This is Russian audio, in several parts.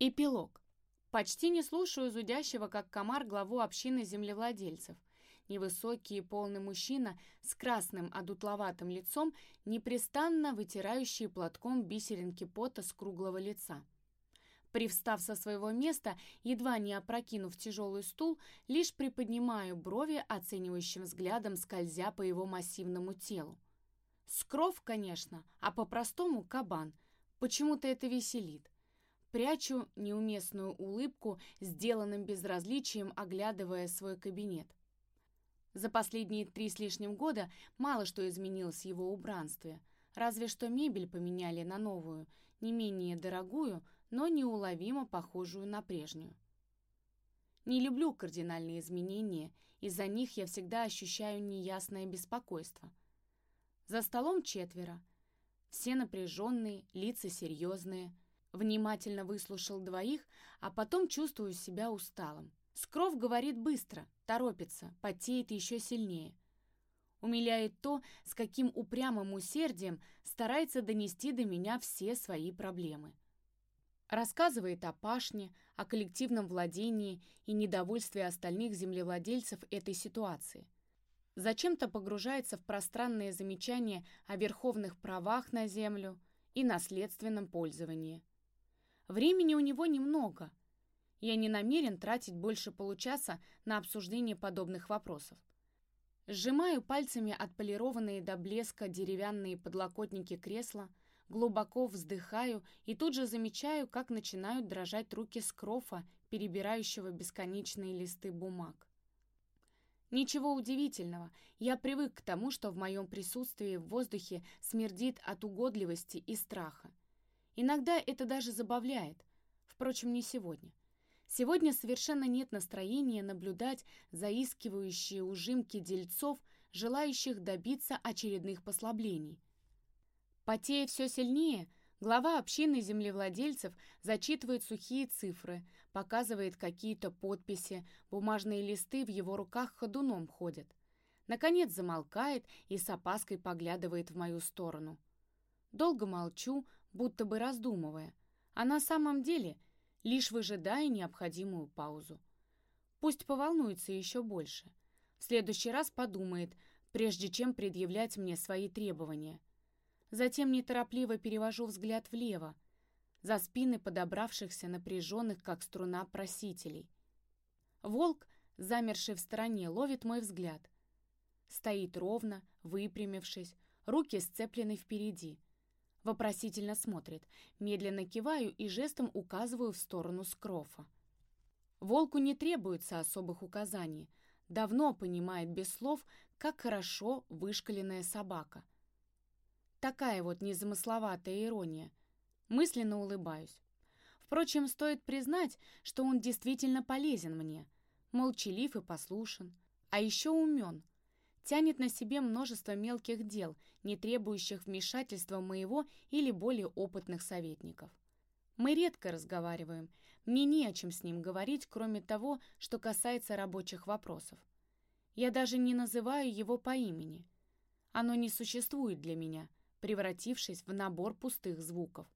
Эпилог. Почти не слушаю зудящего, как комар, главу общины землевладельцев. Невысокий и полный мужчина с красным одутловатым лицом, непрестанно вытирающий платком бисеринки пота с круглого лица. Привстав со своего места, едва не опрокинув тяжелый стул, лишь приподнимаю брови, оценивающим взглядом скользя по его массивному телу. Скров, конечно, а по-простому кабан. Почему-то это веселит. Прячу неуместную улыбку, сделанным безразличием, оглядывая свой кабинет. За последние три с лишним года мало что изменилось в его убранстве. Разве что мебель поменяли на новую, не менее дорогую, но неуловимо похожую на прежнюю. Не люблю кардинальные изменения, из-за них я всегда ощущаю неясное беспокойство. За столом четверо. Все напряженные, лица серьезные – Внимательно выслушал двоих, а потом чувствую себя усталым. Скров говорит быстро, торопится, потеет еще сильнее. Умиляет то, с каким упрямым усердием старается донести до меня все свои проблемы. Рассказывает о пашне, о коллективном владении и недовольстве остальных землевладельцев этой ситуации. Зачем-то погружается в пространные замечания о верховных правах на землю и наследственном пользовании. Времени у него немного. Я не намерен тратить больше получаса на обсуждение подобных вопросов. Сжимаю пальцами отполированные до блеска деревянные подлокотники кресла, глубоко вздыхаю и тут же замечаю, как начинают дрожать руки скрофа, перебирающего бесконечные листы бумаг. Ничего удивительного, я привык к тому, что в моем присутствии в воздухе смердит от угодливости и страха. Иногда это даже забавляет. Впрочем, не сегодня. Сегодня совершенно нет настроения наблюдать заискивающие ужимки дельцов, желающих добиться очередных послаблений. Потея все сильнее, глава общины землевладельцев зачитывает сухие цифры, показывает какие-то подписи, бумажные листы в его руках ходуном ходят. Наконец замолкает и с опаской поглядывает в мою сторону. Долго молчу, будто бы раздумывая, а на самом деле лишь выжидая необходимую паузу. Пусть поволнуется еще больше. В следующий раз подумает, прежде чем предъявлять мне свои требования. Затем неторопливо перевожу взгляд влево, за спины подобравшихся напряженных, как струна, просителей. Волк, замерший в стороне, ловит мой взгляд. Стоит ровно, выпрямившись, руки сцеплены впереди — Вопросительно смотрит. Медленно киваю и жестом указываю в сторону Скрофа. Волку не требуется особых указаний. Давно понимает без слов, как хорошо вышкаленная собака. Такая вот незамысловатая ирония. Мысленно улыбаюсь. Впрочем, стоит признать, что он действительно полезен мне. Молчалив и послушен. А еще умен — тянет на себе множество мелких дел, не требующих вмешательства моего или более опытных советников. Мы редко разговариваем, мне не о чем с ним говорить, кроме того, что касается рабочих вопросов. Я даже не называю его по имени. Оно не существует для меня, превратившись в набор пустых звуков.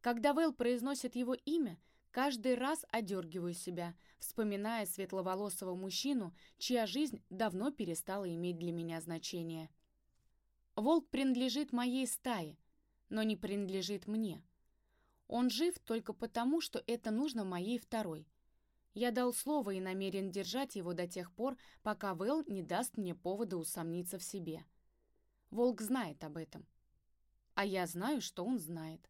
Когда Вэл произносит его имя, каждый раз одергиваю себя, вспоминая светловолосого мужчину, чья жизнь давно перестала иметь для меня значение. Волк принадлежит моей стае, но не принадлежит мне. Он жив только потому, что это нужно моей второй. Я дал слово и намерен держать его до тех пор, пока Вэл не даст мне повода усомниться в себе. Волк знает об этом. А я знаю, что он знает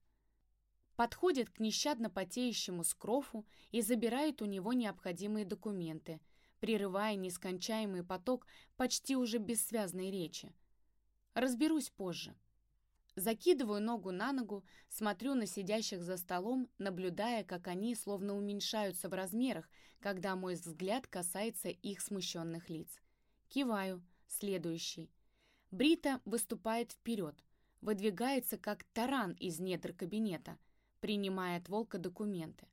подходит к нещадно потеющему скрофу и забирает у него необходимые документы, прерывая нескончаемый поток почти уже бессвязной речи. Разберусь позже. Закидываю ногу на ногу, смотрю на сидящих за столом, наблюдая, как они словно уменьшаются в размерах, когда мой взгляд касается их смущенных лиц. Киваю. Следующий. Брита выступает вперед, выдвигается как таран из недр кабинета — принимая от волка документы.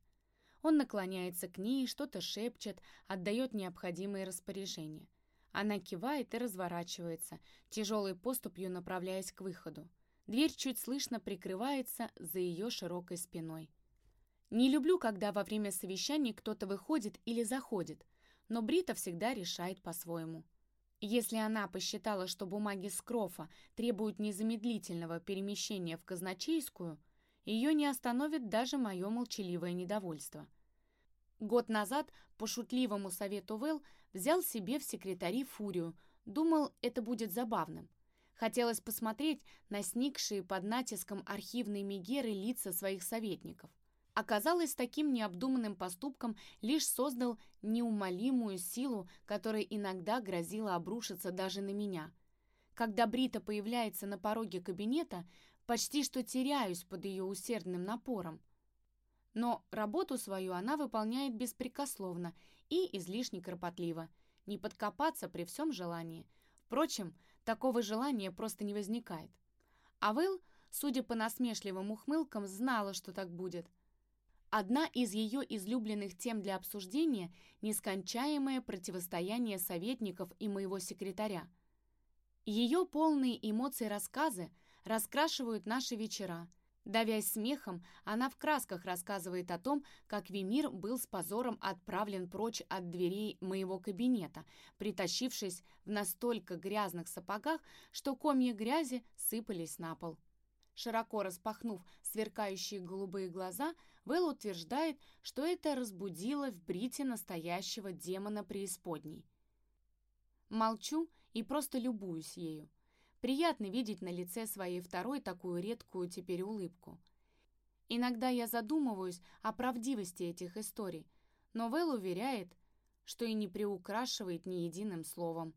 Он наклоняется к ней, что-то шепчет, отдает необходимые распоряжения. Она кивает и разворачивается, тяжелой поступью направляясь к выходу. Дверь чуть слышно прикрывается за ее широкой спиной. Не люблю, когда во время совещаний кто-то выходит или заходит, но Брита всегда решает по-своему. Если она посчитала, что бумаги Скрофа требуют незамедлительного перемещения в казначейскую, ее не остановит даже мое молчаливое недовольство. Год назад по шутливому совету Вэл взял себе в секретари Фурию, думал, это будет забавным. Хотелось посмотреть на сникшие под натиском архивной Мегеры лица своих советников. Оказалось, таким необдуманным поступком лишь создал неумолимую силу, которая иногда грозила обрушиться даже на меня. Когда Брита появляется на пороге кабинета, почти что теряюсь под ее усердным напором. Но работу свою она выполняет беспрекословно и излишне кропотливо. Не подкопаться при всем желании. Впрочем, такого желания просто не возникает. А Вэл, судя по насмешливым ухмылкам, знала, что так будет. Одна из ее излюбленных тем для обсуждения – нескончаемое противостояние советников и моего секретаря. Ее полные эмоций рассказы раскрашивают наши вечера. Давясь смехом, она в красках рассказывает о том, как Вимир был с позором отправлен прочь от дверей моего кабинета, притащившись в настолько грязных сапогах, что комья грязи сыпались на пол. Широко распахнув сверкающие голубые глаза, Вэл утверждает, что это разбудило в Брите настоящего демона преисподней. Молчу и просто любуюсь ею. Приятно видеть на лице своей второй такую редкую теперь улыбку. Иногда я задумываюсь о правдивости этих историй, но Вэл уверяет, что и не приукрашивает ни единым словом.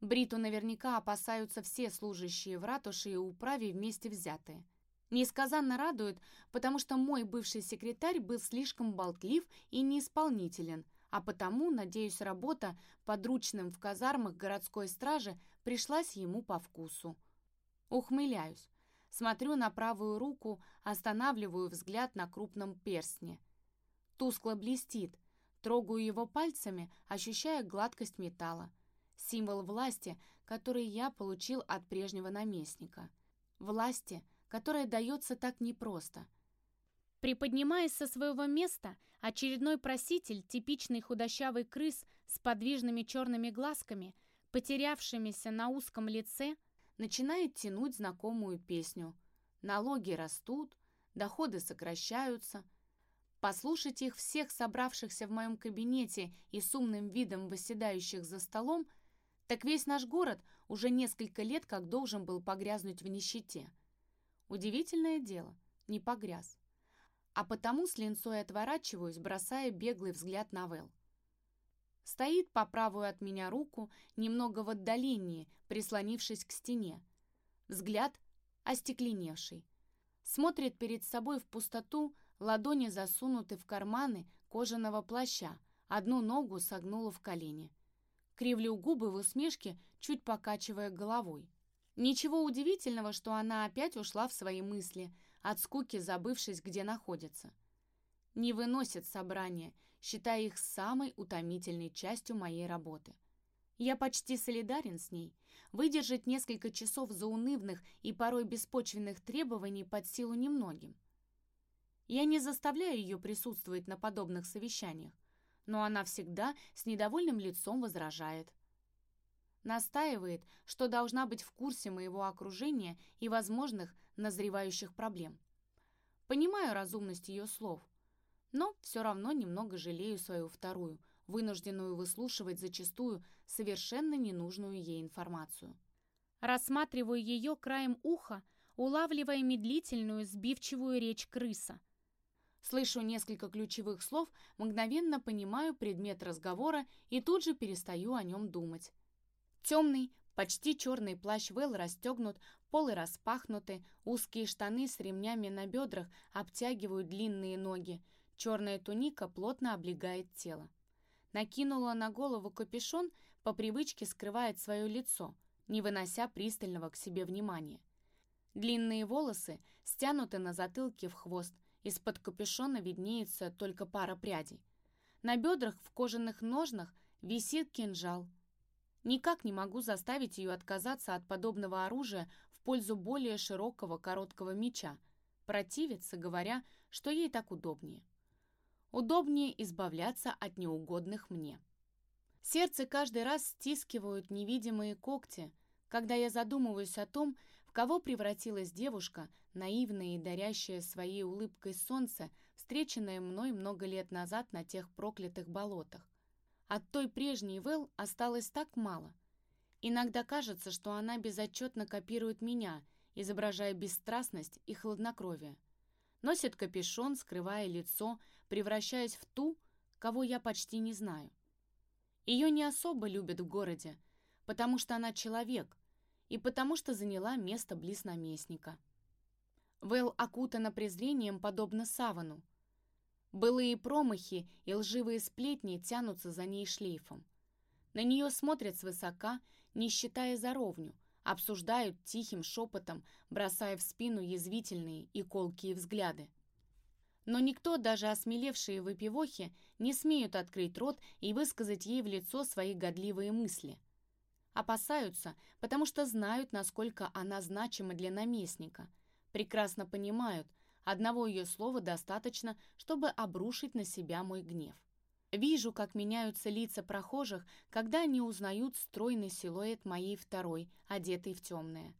Бриту наверняка опасаются все служащие в ратуше и управе вместе взятые. Несказанно радует, потому что мой бывший секретарь был слишком болтлив и неисполнителен, а потому, надеюсь, работа подручным в казармах городской стражи пришлась ему по вкусу. Ухмыляюсь. Смотрю на правую руку, останавливаю взгляд на крупном перстне. Тускло блестит. Трогаю его пальцами, ощущая гладкость металла символ власти, который я получил от прежнего наместника. Власти, которая дается так непросто. Приподнимаясь со своего места, очередной проситель, типичный худощавый крыс с подвижными черными глазками, потерявшимися на узком лице, начинает тянуть знакомую песню. Налоги растут, доходы сокращаются. Послушать их всех собравшихся в моем кабинете и с умным видом восседающих за столом – так весь наш город уже несколько лет как должен был погрязнуть в нищете. Удивительное дело, не погряз. А потому с линцой отворачиваюсь, бросая беглый взгляд на Вэл. Стоит по правую от меня руку, немного в отдалении, прислонившись к стене. Взгляд остекленевший. Смотрит перед собой в пустоту, ладони засунуты в карманы кожаного плаща, одну ногу согнула в колени. Кривлю губы в усмешке, чуть покачивая головой. Ничего удивительного, что она опять ушла в свои мысли, от скуки забывшись, где находится. Не выносит собрания, считая их самой утомительной частью моей работы. Я почти солидарен с ней. Выдержать несколько часов заунывных и порой беспочвенных требований под силу немногим. Я не заставляю ее присутствовать на подобных совещаниях но она всегда с недовольным лицом возражает. Настаивает, что должна быть в курсе моего окружения и возможных назревающих проблем. Понимаю разумность ее слов, но все равно немного жалею свою вторую, вынужденную выслушивать зачастую совершенно ненужную ей информацию. Рассматриваю ее краем уха, улавливая медлительную, сбивчивую речь крыса – Слышу несколько ключевых слов, мгновенно понимаю предмет разговора и тут же перестаю о нем думать. Темный, почти черный плащ Вэл расстегнут, полы распахнуты, узкие штаны с ремнями на бедрах обтягивают длинные ноги, черная туника плотно облегает тело. Накинула на голову капюшон, по привычке скрывает свое лицо, не вынося пристального к себе внимания. Длинные волосы стянуты на затылке в хвост, из-под капюшона виднеется только пара прядей. На бедрах в кожаных ножнах висит кинжал. Никак не могу заставить ее отказаться от подобного оружия в пользу более широкого короткого меча, противиться, говоря, что ей так удобнее. Удобнее избавляться от неугодных мне. Сердце каждый раз стискивают невидимые когти, когда я задумываюсь о том, в кого превратилась девушка, наивная и дарящая своей улыбкой солнце, встреченное мной много лет назад на тех проклятых болотах. От той прежней Вэл осталось так мало. Иногда кажется, что она безотчетно копирует меня, изображая бесстрастность и хладнокровие. Носит капюшон, скрывая лицо, превращаясь в ту, кого я почти не знаю. Ее не особо любят в городе, потому что она человек и потому что заняла место близ наместника. Вэл окутана презрением, подобно савану. Былые промахи и лживые сплетни тянутся за ней шлейфом. На нее смотрят свысока, не считая за ровню, обсуждают тихим шепотом, бросая в спину язвительные и колкие взгляды. Но никто, даже осмелевшие выпивохи, не смеют открыть рот и высказать ей в лицо свои годливые мысли. Опасаются, потому что знают, насколько она значима для наместника. Прекрасно понимают, одного ее слова достаточно, чтобы обрушить на себя мой гнев. Вижу, как меняются лица прохожих, когда они узнают стройный силуэт моей второй, одетой в темное.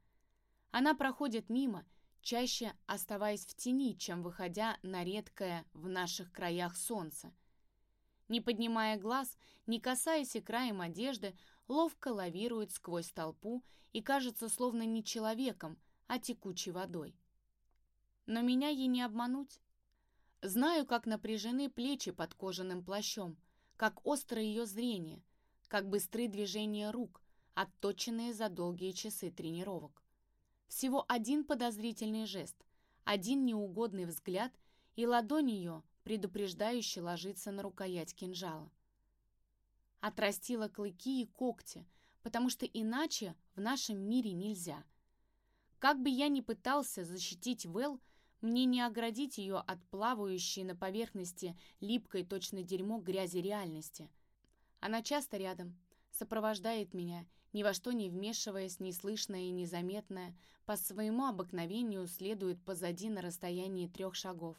Она проходит мимо, чаще оставаясь в тени, чем выходя на редкое в наших краях солнце. Не поднимая глаз, не касаясь и краем одежды, ловко лавирует сквозь толпу и кажется словно не человеком, а текучей водой. Но меня ей не обмануть. Знаю, как напряжены плечи под кожаным плащом, как остро ее зрение, как быстры движения рук, отточенные за долгие часы тренировок. Всего один подозрительный жест, один неугодный взгляд, и ладонь ее предупреждающе ложится на рукоять кинжала. Отрастила клыки и когти, потому что иначе в нашем мире нельзя. Как бы я ни пытался защитить Вэл, мне не оградить ее от плавающей на поверхности липкой точно дерьмо грязи реальности. Она часто рядом, сопровождает меня, ни во что не вмешиваясь, неслышная и незаметная, по своему обыкновению следует позади на расстоянии трех шагов.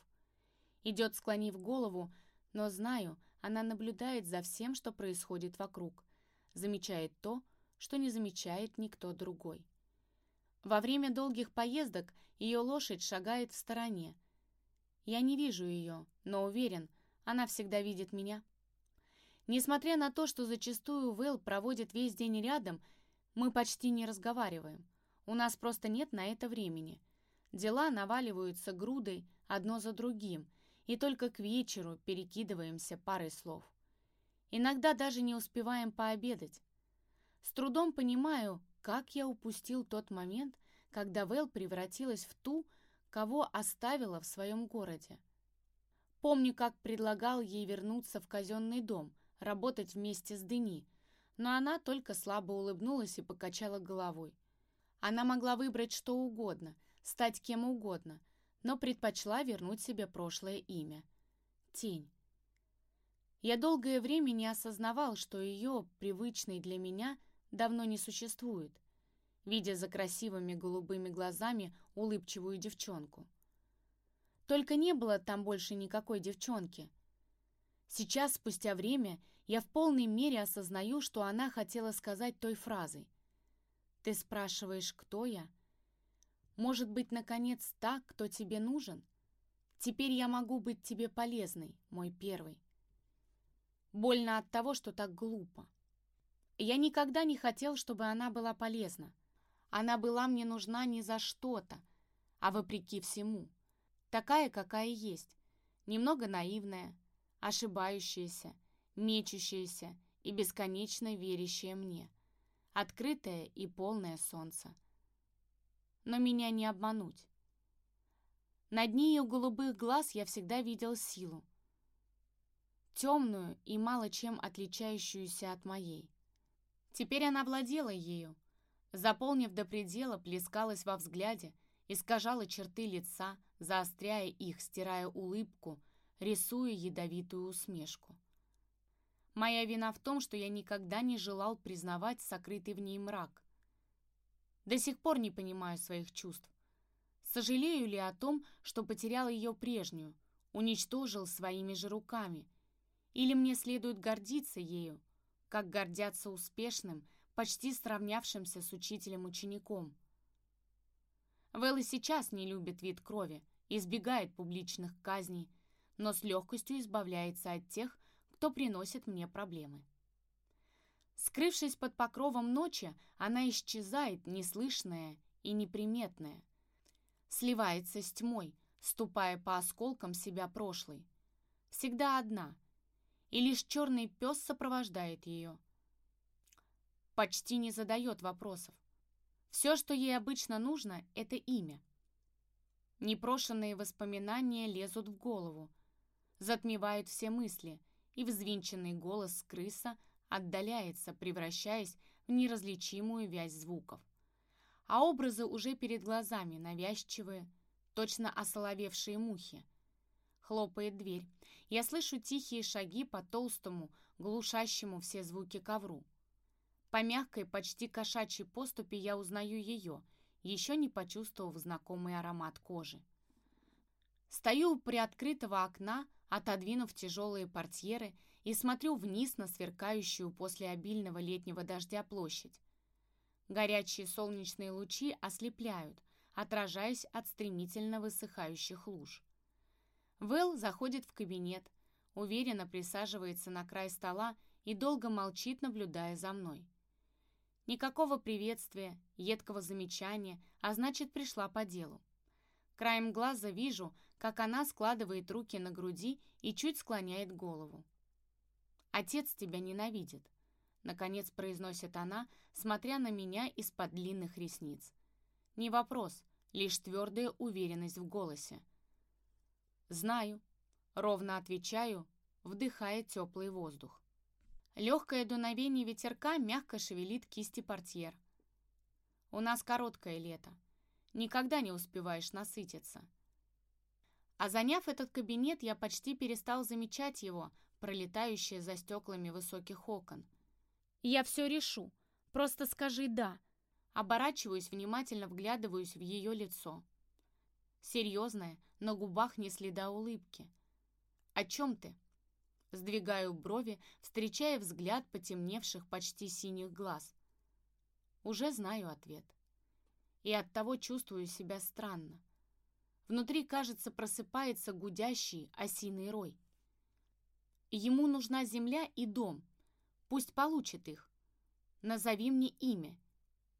Идет, склонив голову, но знаю, она наблюдает за всем, что происходит вокруг, замечает то, что не замечает никто другой. Во время долгих поездок ее лошадь шагает в стороне. Я не вижу ее, но уверен, она всегда видит меня. Несмотря на то, что зачастую Вэл проводит весь день рядом, мы почти не разговариваем. У нас просто нет на это времени. Дела наваливаются грудой одно за другим, и только к вечеру перекидываемся парой слов. Иногда даже не успеваем пообедать. С трудом понимаю, как я упустил тот момент, когда Вэл превратилась в ту, кого оставила в своем городе. Помню, как предлагал ей вернуться в казенный дом, работать вместе с Дени, но она только слабо улыбнулась и покачала головой. Она могла выбрать что угодно, стать кем угодно, но предпочла вернуть себе прошлое имя — Тень. Я долгое время не осознавал, что ее, привычной для меня, давно не существует, видя за красивыми голубыми глазами улыбчивую девчонку. Только не было там больше никакой девчонки. Сейчас, спустя время, я в полной мере осознаю, что она хотела сказать той фразой. «Ты спрашиваешь, кто я? Может быть, наконец, та, кто тебе нужен? Теперь я могу быть тебе полезной, мой первый». Больно от того, что так глупо. Я никогда не хотел, чтобы она была полезна. Она была мне нужна не за что-то, а вопреки всему. Такая, какая есть. Немного наивная, ошибающаяся, мечущаяся и бесконечно верящая мне. Открытое и полное солнце. Но меня не обмануть. На дне ее голубых глаз я всегда видел силу. Темную и мало чем отличающуюся от моей. Теперь она владела ею. Заполнив до предела, плескалась во взгляде, искажала черты лица, заостряя их, стирая улыбку, рисуя ядовитую усмешку. Моя вина в том, что я никогда не желал признавать сокрытый в ней мрак. До сих пор не понимаю своих чувств. Сожалею ли о том, что потерял ее прежнюю, уничтожил своими же руками. Или мне следует гордиться ею, как гордятся успешным, почти сравнявшимся с учителем-учеником. Вэл и сейчас не любит вид крови, избегает публичных казней, но с легкостью избавляется от тех, кто приносит мне проблемы. Скрывшись под покровом ночи, она исчезает, неслышная и неприметная. Сливается с тьмой, ступая по осколкам себя прошлой. Всегда одна, и лишь черный пес сопровождает ее. Почти не задает вопросов. Все, что ей обычно нужно, это имя. Непрошенные воспоминания лезут в голову, затмевают все мысли, и взвинченный голос крыса отдаляется, превращаясь в неразличимую вязь звуков. А образы уже перед глазами, навязчивые, точно осоловевшие мухи. Хлопает дверь. Я слышу тихие шаги по толстому, глушащему все звуки ковру. По мягкой, почти кошачьей поступе я узнаю ее, еще не почувствовав знакомый аромат кожи. Стою у приоткрытого окна, отодвинув тяжелые портьеры, и смотрю вниз на сверкающую после обильного летнего дождя площадь. Горячие солнечные лучи ослепляют, отражаясь от стремительно высыхающих луж. Вэл заходит в кабинет, уверенно присаживается на край стола и долго молчит, наблюдая за мной. Никакого приветствия, едкого замечания, а значит, пришла по делу. Краем глаза вижу, как она складывает руки на груди и чуть склоняет голову. «Отец тебя ненавидит», — наконец произносит она, смотря на меня из-под длинных ресниц. Не вопрос, лишь твердая уверенность в голосе. «Знаю», — ровно отвечаю, вдыхая теплый воздух. Легкое дуновение ветерка мягко шевелит кисти портьер. У нас короткое лето. Никогда не успеваешь насытиться. А заняв этот кабинет, я почти перестал замечать его, пролетающее за стеклами высоких окон. Я все решу. Просто скажи «да». Оборачиваюсь, внимательно вглядываюсь в ее лицо. Серьезная, на губах не следа улыбки. «О чем ты?» Сдвигаю брови, встречая взгляд потемневших почти синих глаз. Уже знаю ответ. И оттого чувствую себя странно. Внутри, кажется, просыпается гудящий осиный рой. Ему нужна земля и дом. Пусть получит их. Назови мне имя,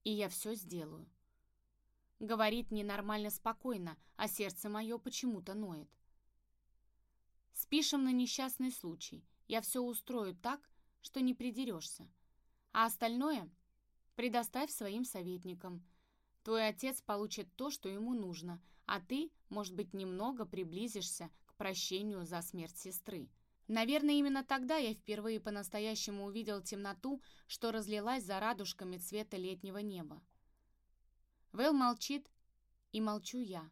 и я все сделаю. Говорит ненормально спокойно, а сердце мое почему-то ноет. Спишем на несчастный случай. Я все устрою так, что не придерешься. А остальное предоставь своим советникам. Твой отец получит то, что ему нужно, а ты, может быть, немного приблизишься к прощению за смерть сестры. Наверное, именно тогда я впервые по-настоящему увидел темноту, что разлилась за радужками цвета летнего неба. Вэл молчит, и молчу я.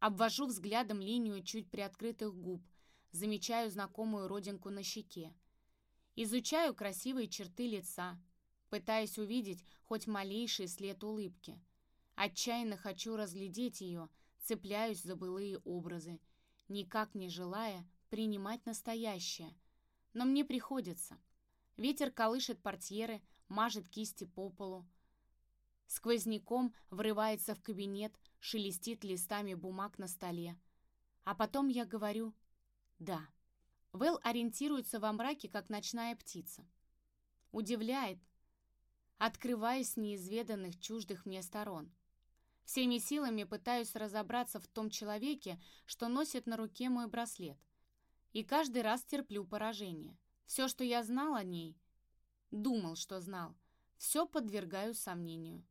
Обвожу взглядом линию чуть приоткрытых губ, замечаю знакомую родинку на щеке. Изучаю красивые черты лица, пытаясь увидеть хоть малейший след улыбки. Отчаянно хочу разглядеть ее, цепляюсь за былые образы, никак не желая принимать настоящее. Но мне приходится. Ветер колышет портьеры, мажет кисти по полу. Сквозняком врывается в кабинет, шелестит листами бумаг на столе. А потом я говорю «да». Вэл ориентируется во мраке, как ночная птица. Удивляет, открываясь неизведанных чуждых мне сторон. Всеми силами пытаюсь разобраться в том человеке, что носит на руке мой браслет – и каждый раз терплю поражение. Все, что я знал о ней, думал, что знал, все подвергаю сомнению.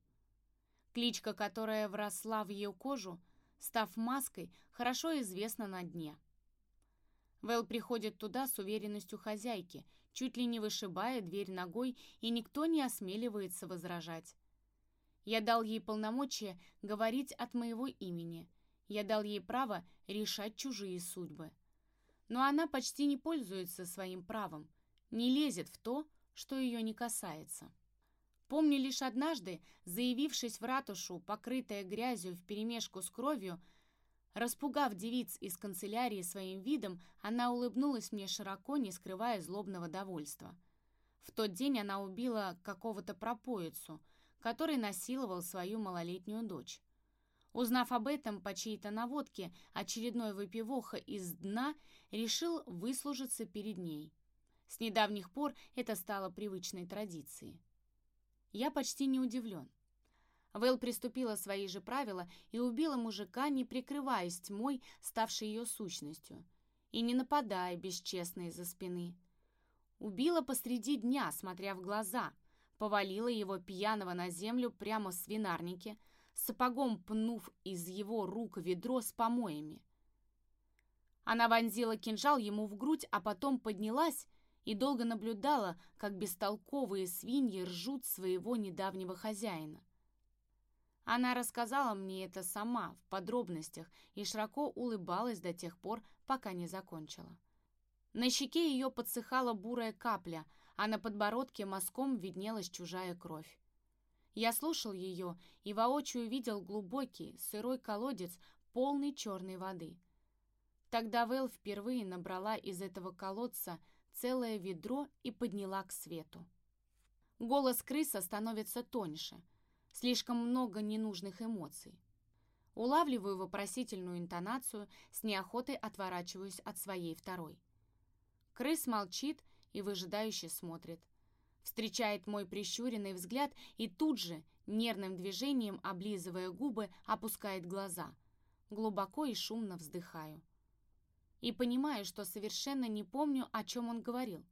Кличка, которая вросла в ее кожу, став маской, хорошо известна на дне. Вэл приходит туда с уверенностью хозяйки, чуть ли не вышибая дверь ногой, и никто не осмеливается возражать. Я дал ей полномочия говорить от моего имени. Я дал ей право решать чужие судьбы но она почти не пользуется своим правом, не лезет в то, что ее не касается. Помню лишь однажды, заявившись в ратушу, покрытая грязью вперемешку с кровью, Распугав девиц из канцелярии своим видом, она улыбнулась мне широко, не скрывая злобного довольства. В тот день она убила какого-то пропоицу, который насиловал свою малолетнюю дочь. Узнав об этом по чьей-то наводке, очередной выпивоха из дна решил выслужиться перед ней. С недавних пор это стало привычной традицией. Я почти не удивлен. Вэл приступила свои же правила и убила мужика, не прикрываясь тьмой, ставшей ее сущностью, и не нападая бесчестно из-за спины. Убила посреди дня, смотря в глаза, повалила его пьяного на землю прямо в свинарнике, сапогом пнув из его рук ведро с помоями. Она вонзила кинжал ему в грудь, а потом поднялась и долго наблюдала, как бестолковые свиньи ржут своего недавнего хозяина. Она рассказала мне это сама, в подробностях, и широко улыбалась до тех пор, пока не закончила. На щеке ее подсыхала бурая капля, а на подбородке мазком виднелась чужая кровь. Я слушал ее и воочию видел глубокий, сырой колодец, полный черной воды. Тогда Вэл впервые набрала из этого колодца целое ведро и подняла к свету. Голос крыса становится тоньше — Слишком много ненужных эмоций. Улавливаю вопросительную интонацию, с неохотой отворачиваюсь от своей второй. Крыс молчит и выжидающе смотрит. Встречает мой прищуренный взгляд и тут же, нервным движением, облизывая губы, опускает глаза. Глубоко и шумно вздыхаю. И понимаю, что совершенно не помню, о чем он говорил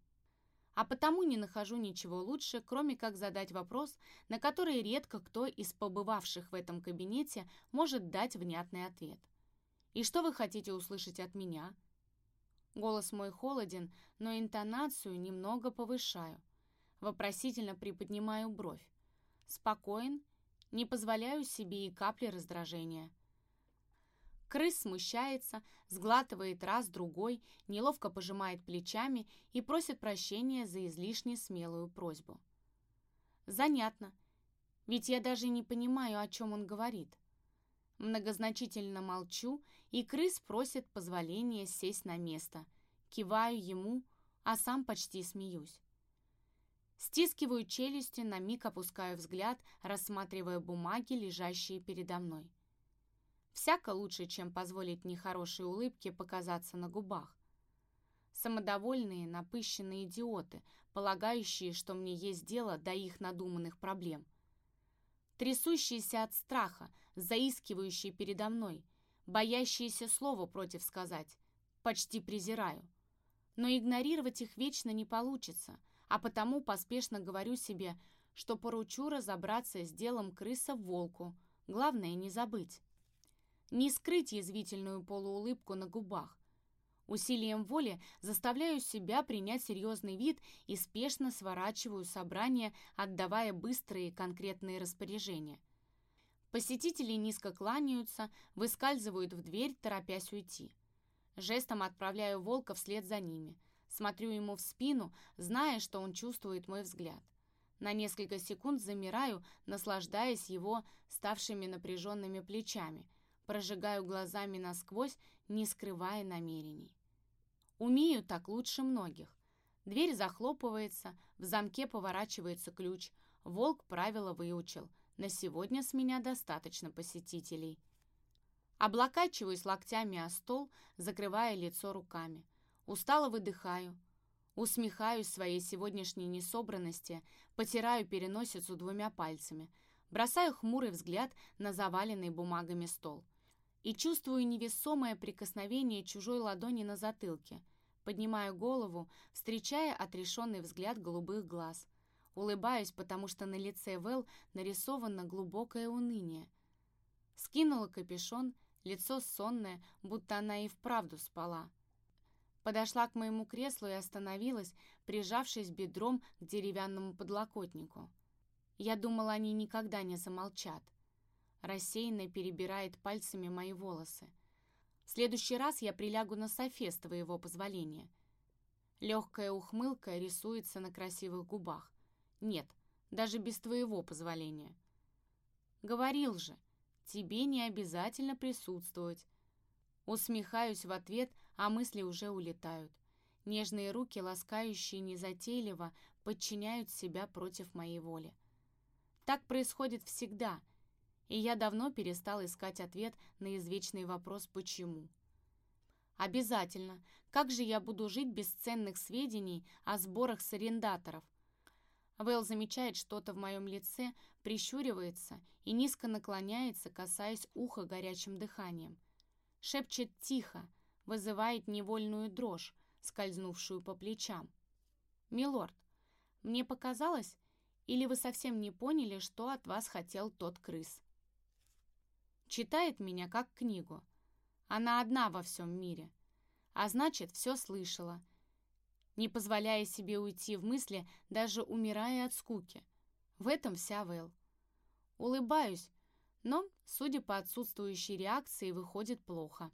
а потому не нахожу ничего лучше, кроме как задать вопрос, на который редко кто из побывавших в этом кабинете может дать внятный ответ. «И что вы хотите услышать от меня?» Голос мой холоден, но интонацию немного повышаю. Вопросительно приподнимаю бровь. Спокоен, не позволяю себе и капли раздражения. Крыс смущается, сглатывает раз-другой, неловко пожимает плечами и просит прощения за излишне смелую просьбу. Занятно, ведь я даже не понимаю, о чем он говорит. Многозначительно молчу, и крыс просит позволения сесть на место. Киваю ему, а сам почти смеюсь. Стискиваю челюсти, на миг опускаю взгляд, рассматривая бумаги, лежащие передо мной. Всяко лучше, чем позволить нехорошей улыбке показаться на губах. Самодовольные, напыщенные идиоты, полагающие, что мне есть дело до их надуманных проблем. Трясущиеся от страха, заискивающие передо мной, боящиеся слова против сказать, почти презираю. Но игнорировать их вечно не получится, а потому поспешно говорю себе, что поручу разобраться с делом крыса-волку, главное не забыть не скрыть язвительную полуулыбку на губах. Усилием воли заставляю себя принять серьезный вид и спешно сворачиваю собрание, отдавая быстрые конкретные распоряжения. Посетители низко кланяются, выскальзывают в дверь, торопясь уйти. Жестом отправляю волка вслед за ними. Смотрю ему в спину, зная, что он чувствует мой взгляд. На несколько секунд замираю, наслаждаясь его ставшими напряженными плечами – прожигаю глазами насквозь, не скрывая намерений. Умею так лучше многих. Дверь захлопывается, в замке поворачивается ключ. Волк правила выучил. На сегодня с меня достаточно посетителей. Облокачиваюсь локтями о стол, закрывая лицо руками. Устало выдыхаю. Усмехаюсь своей сегодняшней несобранности, потираю переносицу двумя пальцами. Бросаю хмурый взгляд на заваленный бумагами стол и чувствую невесомое прикосновение чужой ладони на затылке. Поднимаю голову, встречая отрешенный взгляд голубых глаз. Улыбаюсь, потому что на лице Вэл нарисовано глубокое уныние. Скинула капюшон, лицо сонное, будто она и вправду спала. Подошла к моему креслу и остановилась, прижавшись бедром к деревянному подлокотнику. Я думала, они никогда не замолчат рассеянно перебирает пальцами мои волосы. В следующий раз я прилягу на софе с твоего позволения. Легкая ухмылка рисуется на красивых губах. Нет, даже без твоего позволения. Говорил же, тебе не обязательно присутствовать. Усмехаюсь в ответ, а мысли уже улетают. Нежные руки, ласкающие незатейливо, подчиняют себя против моей воли. Так происходит всегда, и я давно перестал искать ответ на извечный вопрос «почему?». Обязательно. Как же я буду жить без ценных сведений о сборах с арендаторов? Вэл замечает что-то в моем лице, прищуривается и низко наклоняется, касаясь уха горячим дыханием. Шепчет тихо, вызывает невольную дрожь, скользнувшую по плечам. «Милорд, мне показалось, или вы совсем не поняли, что от вас хотел тот крыс?» Читает меня как книгу. Она одна во всем мире. А значит, все слышала, не позволяя себе уйти в мысли, даже умирая от скуки. В этом вся Вэл. Улыбаюсь, но, судя по отсутствующей реакции, выходит плохо.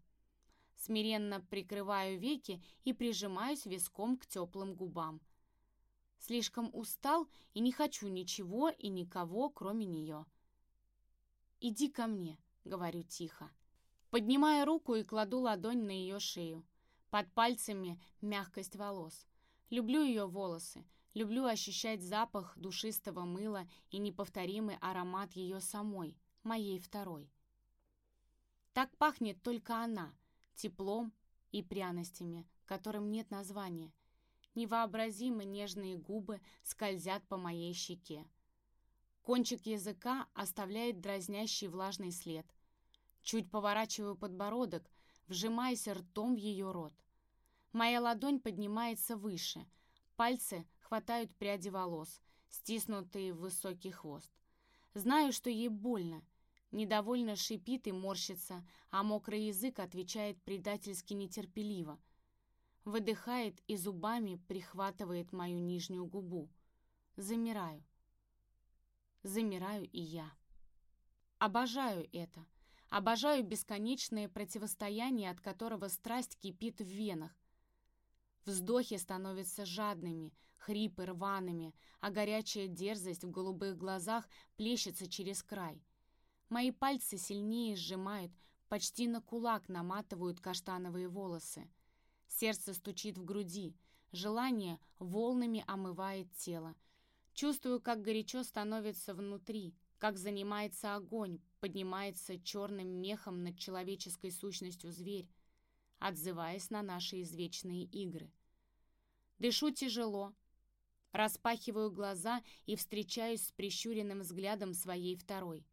Смиренно прикрываю веки и прижимаюсь виском к теплым губам. Слишком устал и не хочу ничего и никого, кроме нее. «Иди ко мне», — говорю тихо. Поднимаю руку и кладу ладонь на ее шею. Под пальцами мягкость волос. Люблю ее волосы, люблю ощущать запах душистого мыла и неповторимый аромат ее самой, моей второй. Так пахнет только она, теплом и пряностями, которым нет названия. Невообразимо нежные губы скользят по моей щеке. Кончик языка оставляет дразнящий влажный след. Чуть поворачиваю подбородок, вжимаясь ртом в ее рот. Моя ладонь поднимается выше, пальцы хватают пряди волос, стиснутые в высокий хвост. Знаю, что ей больно. Недовольно шипит и морщится, а мокрый язык отвечает предательски нетерпеливо. Выдыхает и зубами прихватывает мою нижнюю губу. Замираю. Замираю и я. Обожаю это. Обожаю бесконечное противостояние, от которого страсть кипит в венах. Вздохи становятся жадными, хрипы рваными, а горячая дерзость в голубых глазах плещется через край. Мои пальцы сильнее сжимают, почти на кулак наматывают каштановые волосы. Сердце стучит в груди, желание волнами омывает тело. Чувствую, как горячо становится внутри, как занимается огонь, поднимается черным мехом над человеческой сущностью зверь отзываясь на наши извечные игры. Дышу тяжело, распахиваю глаза и встречаюсь с прищуренным взглядом своей второй.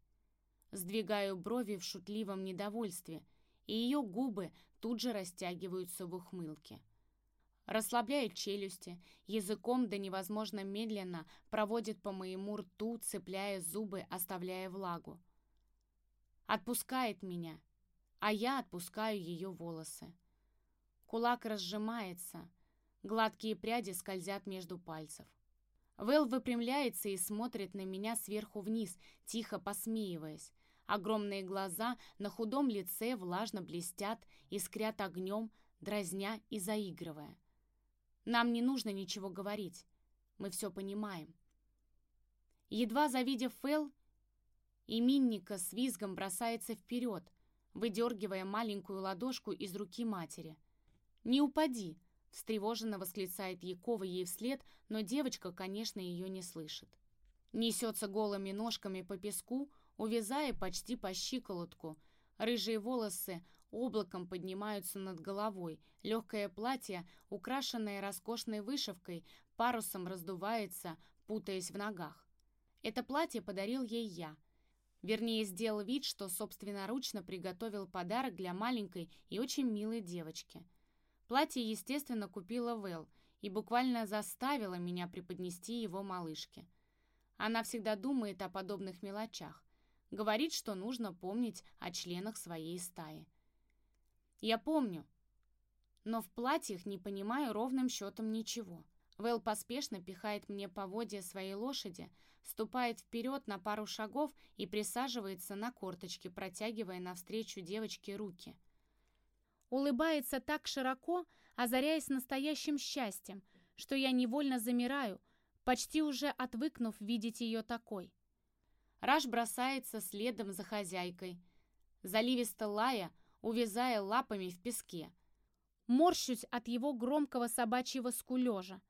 Сдвигаю брови в шутливом недовольстве, и ее губы тут же растягиваются в ухмылке. Расслабляет челюсти, языком до невозможно медленно проводит по моему рту, цепляя зубы, оставляя влагу. Отпускает меня — а я отпускаю ее волосы. Кулак разжимается, гладкие пряди скользят между пальцев. Вэл выпрямляется и смотрит на меня сверху вниз, тихо посмеиваясь. Огромные глаза на худом лице влажно блестят, искрят огнем, дразня и заигрывая. Нам не нужно ничего говорить. Мы все понимаем. Едва завидев Фэл, именника с визгом бросается вперед, выдергивая маленькую ладошку из руки матери. «Не упади!» — встревоженно восклицает Якова ей вслед, но девочка, конечно, ее не слышит. Несется голыми ножками по песку, увязая почти по щиколотку. Рыжие волосы облаком поднимаются над головой, легкое платье, украшенное роскошной вышивкой, парусом раздувается, путаясь в ногах. Это платье подарил ей я — Вернее, сделал вид, что собственноручно приготовил подарок для маленькой и очень милой девочки. Платье, естественно, купила Вэл и буквально заставила меня преподнести его малышке. Она всегда думает о подобных мелочах. Говорит, что нужно помнить о членах своей стаи. Я помню, но в платьях не понимаю ровным счетом ничего. Вэл поспешно пихает мне поводья своей лошади, ступает вперед на пару шагов и присаживается на корточки, протягивая навстречу девочке руки. Улыбается так широко, озаряясь настоящим счастьем, что я невольно замираю, почти уже отвыкнув видеть ее такой. Раш бросается следом за хозяйкой. Заливисто лая, увязая лапами в песке. Морщусь от его громкого собачьего скулежа.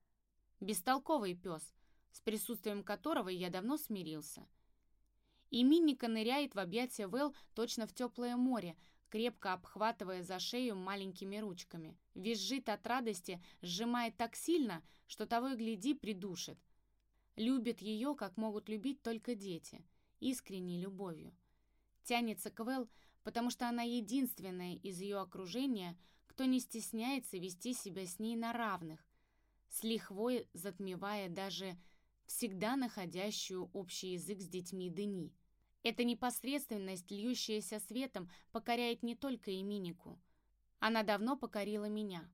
Бестолковый пес, с присутствием которого я давно смирился. И Минника ныряет в объятия Вэл точно в теплое море, крепко обхватывая за шею маленькими ручками. Визжит от радости, сжимает так сильно, что того и гляди придушит. Любит ее, как могут любить только дети, искренней любовью. Тянется к Вэл, потому что она единственная из ее окружения, кто не стесняется вести себя с ней на равных, с лихвой затмевая даже всегда находящую общий язык с детьми Дени. Эта непосредственность, льющаяся светом, покоряет не только Эминику. Она давно покорила меня.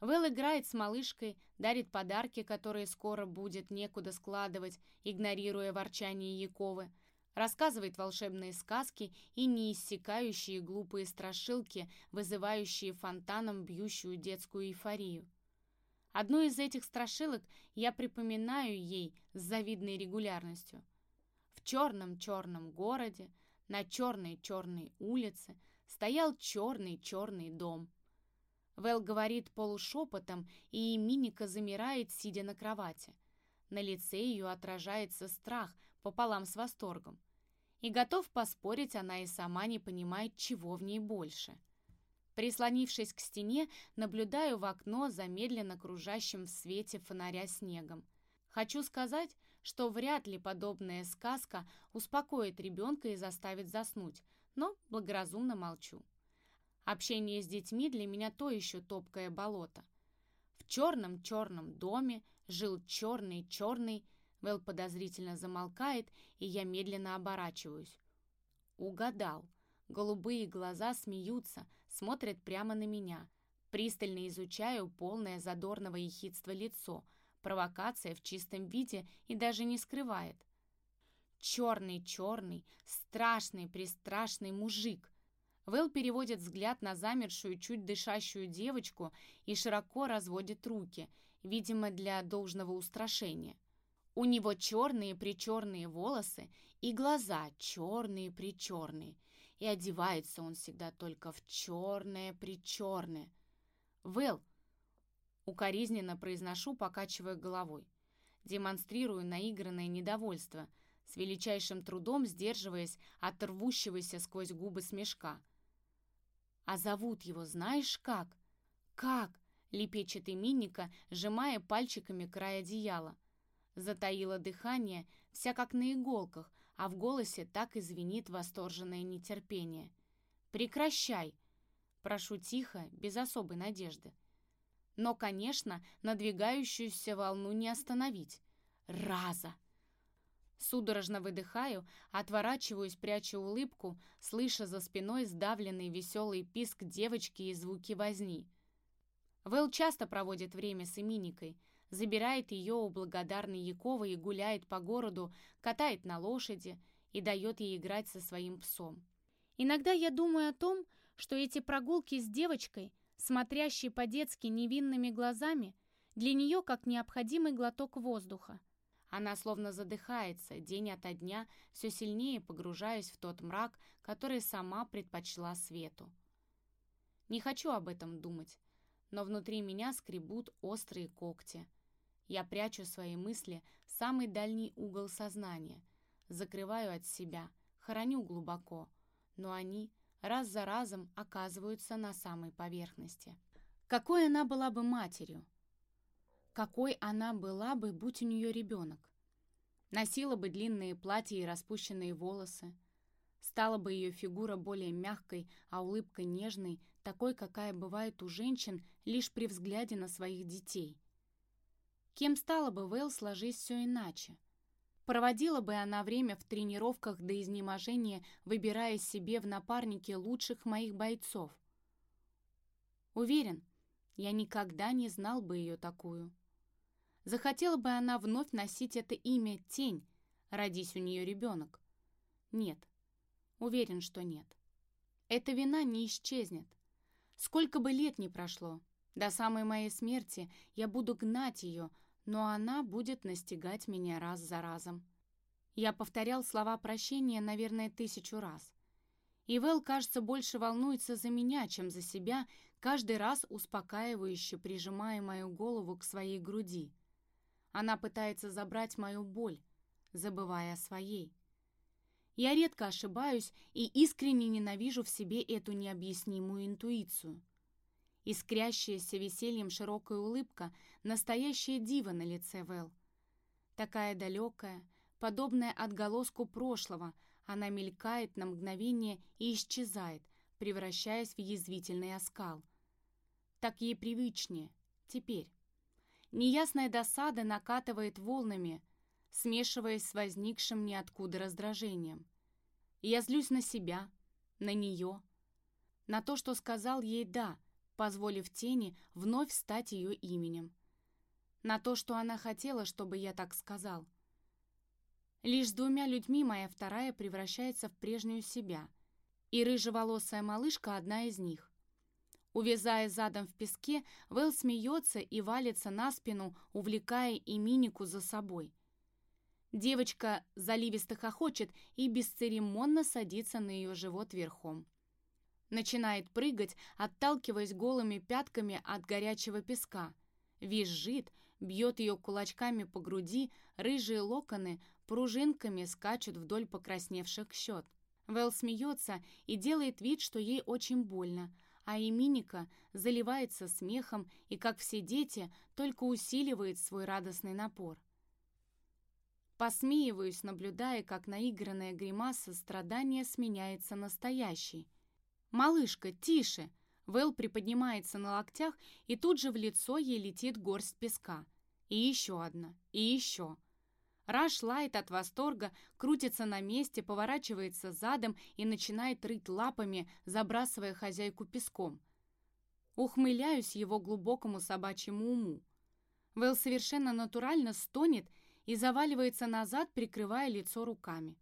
Вэл играет с малышкой, дарит подарки, которые скоро будет некуда складывать, игнорируя ворчание Яковы, рассказывает волшебные сказки и неиссякающие глупые страшилки, вызывающие фонтаном бьющую детскую эйфорию. Одну из этих страшилок я припоминаю ей с завидной регулярностью – черном-черном городе, на черной-черной улице, стоял черный-черный дом. Вэл говорит полушепотом, и Миника замирает, сидя на кровати. На лице ее отражается страх пополам с восторгом. И готов поспорить, она и сама не понимает, чего в ней больше. Прислонившись к стене, наблюдаю в окно за медленно кружащим в свете фонаря снегом. Хочу сказать, что вряд ли подобная сказка успокоит ребенка и заставит заснуть, но благоразумно молчу. Общение с детьми для меня то еще топкое болото. В черном-черном доме жил черный-черный, Вэл подозрительно замолкает, и я медленно оборачиваюсь. Угадал. Голубые глаза смеются, смотрят прямо на меня. Пристально изучаю полное задорного ехидства лицо — Провокация в чистом виде и даже не скрывает. Черный-черный, страшный-пристрашный мужик. Вэл переводит взгляд на замершую, чуть дышащую девочку и широко разводит руки, видимо, для должного устрашения. У него черные-причерные волосы и глаза черные-причерные, и одевается он всегда только в черное-причерное. «Вэл, Укоризненно произношу, покачивая головой. Демонстрирую наигранное недовольство, с величайшим трудом сдерживаясь от рвущегося сквозь губы смешка. «А зовут его знаешь как?» «Как?» — лепечет Эминика, сжимая пальчиками край одеяла. Затаила дыхание, вся как на иголках, а в голосе так и восторженное нетерпение. «Прекращай!» Прошу тихо, без особой надежды. Но, конечно, надвигающуюся волну не остановить. Раза! Судорожно выдыхаю, отворачиваюсь, пряча улыбку, слыша за спиной сдавленный веселый писк девочки и звуки возни. Вэл часто проводит время с Эминикой, забирает ее у благодарной Яковы и гуляет по городу, катает на лошади и дает ей играть со своим псом. Иногда я думаю о том, что эти прогулки с девочкой смотрящий по-детски невинными глазами, для нее как необходимый глоток воздуха. Она словно задыхается, день ото дня, все сильнее погружаясь в тот мрак, который сама предпочла свету. Не хочу об этом думать, но внутри меня скребут острые когти. Я прячу свои мысли в самый дальний угол сознания, закрываю от себя, хороню глубоко, но они раз за разом оказываются на самой поверхности. Какой она была бы матерью? Какой она была бы, будь у нее ребенок? Носила бы длинные платья и распущенные волосы. Стала бы ее фигура более мягкой, а улыбка нежной, такой, какая бывает у женщин лишь при взгляде на своих детей. Кем стала бы Вэл, сложись все иначе? Проводила бы она время в тренировках до изнеможения, выбирая себе в напарнике лучших моих бойцов. Уверен, я никогда не знал бы ее такую. Захотела бы она вновь носить это имя «Тень», родись у нее ребенок? Нет, уверен, что нет. Эта вина не исчезнет. Сколько бы лет ни прошло, до самой моей смерти я буду гнать ее, но она будет настигать меня раз за разом. Я повторял слова прощения, наверное, тысячу раз. И Вэл, кажется, больше волнуется за меня, чем за себя, каждый раз успокаивающе прижимая мою голову к своей груди. Она пытается забрать мою боль, забывая о своей. Я редко ошибаюсь и искренне ненавижу в себе эту необъяснимую интуицию. Искрящаяся весельем широкая улыбка — настоящая дива на лице Вэл. Такая далекая, подобная отголоску прошлого, она мелькает на мгновение и исчезает, превращаясь в язвительный оскал. Так ей привычнее. Теперь. Неясная досада накатывает волнами, смешиваясь с возникшим ниоткуда раздражением. Я злюсь на себя, на нее, на то, что сказал ей «да», позволив тени вновь стать ее именем. На то, что она хотела, чтобы я так сказал. Лишь с двумя людьми моя вторая превращается в прежнюю себя, и рыжеволосая малышка одна из них. Увязая задом в песке, Вэл смеется и валится на спину, увлекая и Минику за собой. Девочка заливисто хохочет и бесцеремонно садится на ее живот верхом. Начинает прыгать, отталкиваясь голыми пятками от горячего песка. Визжит, бьет ее кулачками по груди, рыжие локоны пружинками скачут вдоль покрасневших щет. Вэл смеется и делает вид, что ей очень больно, а Эминика заливается смехом и, как все дети, только усиливает свой радостный напор. Посмеиваюсь, наблюдая, как наигранная гримаса страдания сменяется настоящей. «Малышка, тише!» Вэл приподнимается на локтях, и тут же в лицо ей летит горсть песка. И еще одна, и еще. Раш лает от восторга, крутится на месте, поворачивается задом и начинает рыть лапами, забрасывая хозяйку песком. Ухмыляюсь его глубокому собачьему уму. Вэл совершенно натурально стонет и заваливается назад, прикрывая лицо руками.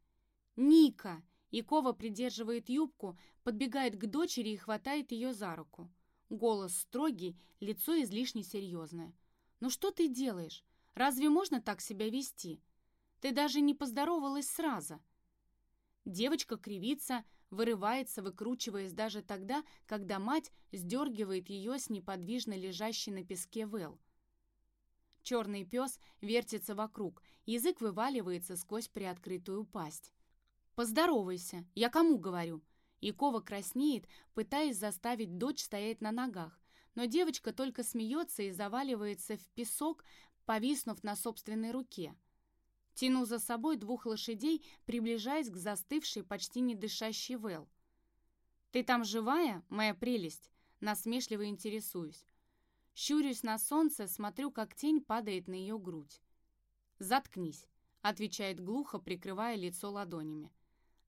«Ника!» Якова придерживает юбку, подбегает к дочери и хватает ее за руку. Голос строгий, лицо излишне серьезное. «Ну что ты делаешь? Разве можно так себя вести? Ты даже не поздоровалась сразу». Девочка кривится, вырывается, выкручиваясь даже тогда, когда мать сдергивает ее с неподвижно лежащей на песке Вэл. Черный пес вертится вокруг, язык вываливается сквозь приоткрытую пасть. «Поздоровайся, я кому говорю?» Якова краснеет, пытаясь заставить дочь стоять на ногах, но девочка только смеется и заваливается в песок, повиснув на собственной руке. Тяну за собой двух лошадей, приближаясь к застывшей, почти не дышащей Вэл. «Ты там живая, моя прелесть?» Насмешливо интересуюсь. Щурюсь на солнце, смотрю, как тень падает на ее грудь. «Заткнись», — отвечает глухо, прикрывая лицо ладонями.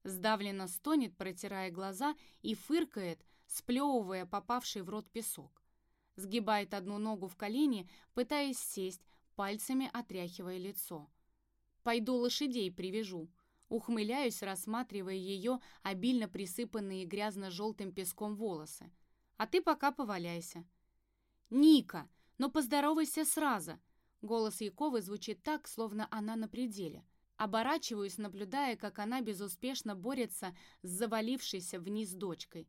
Сдавленно стонет, протирая глаза, и фыркает, сплевывая попавший в рот песок. Сгибает одну ногу в колени, пытаясь сесть, пальцами отряхивая лицо. «Пойду лошадей привяжу», ухмыляюсь, рассматривая ее обильно присыпанные грязно-желтым песком волосы. «А ты пока поваляйся». «Ника, ну поздоровайся сразу!» Голос Яковы звучит так, словно она на пределе. Оборачиваюсь, наблюдая, как она безуспешно борется с завалившейся вниз дочкой.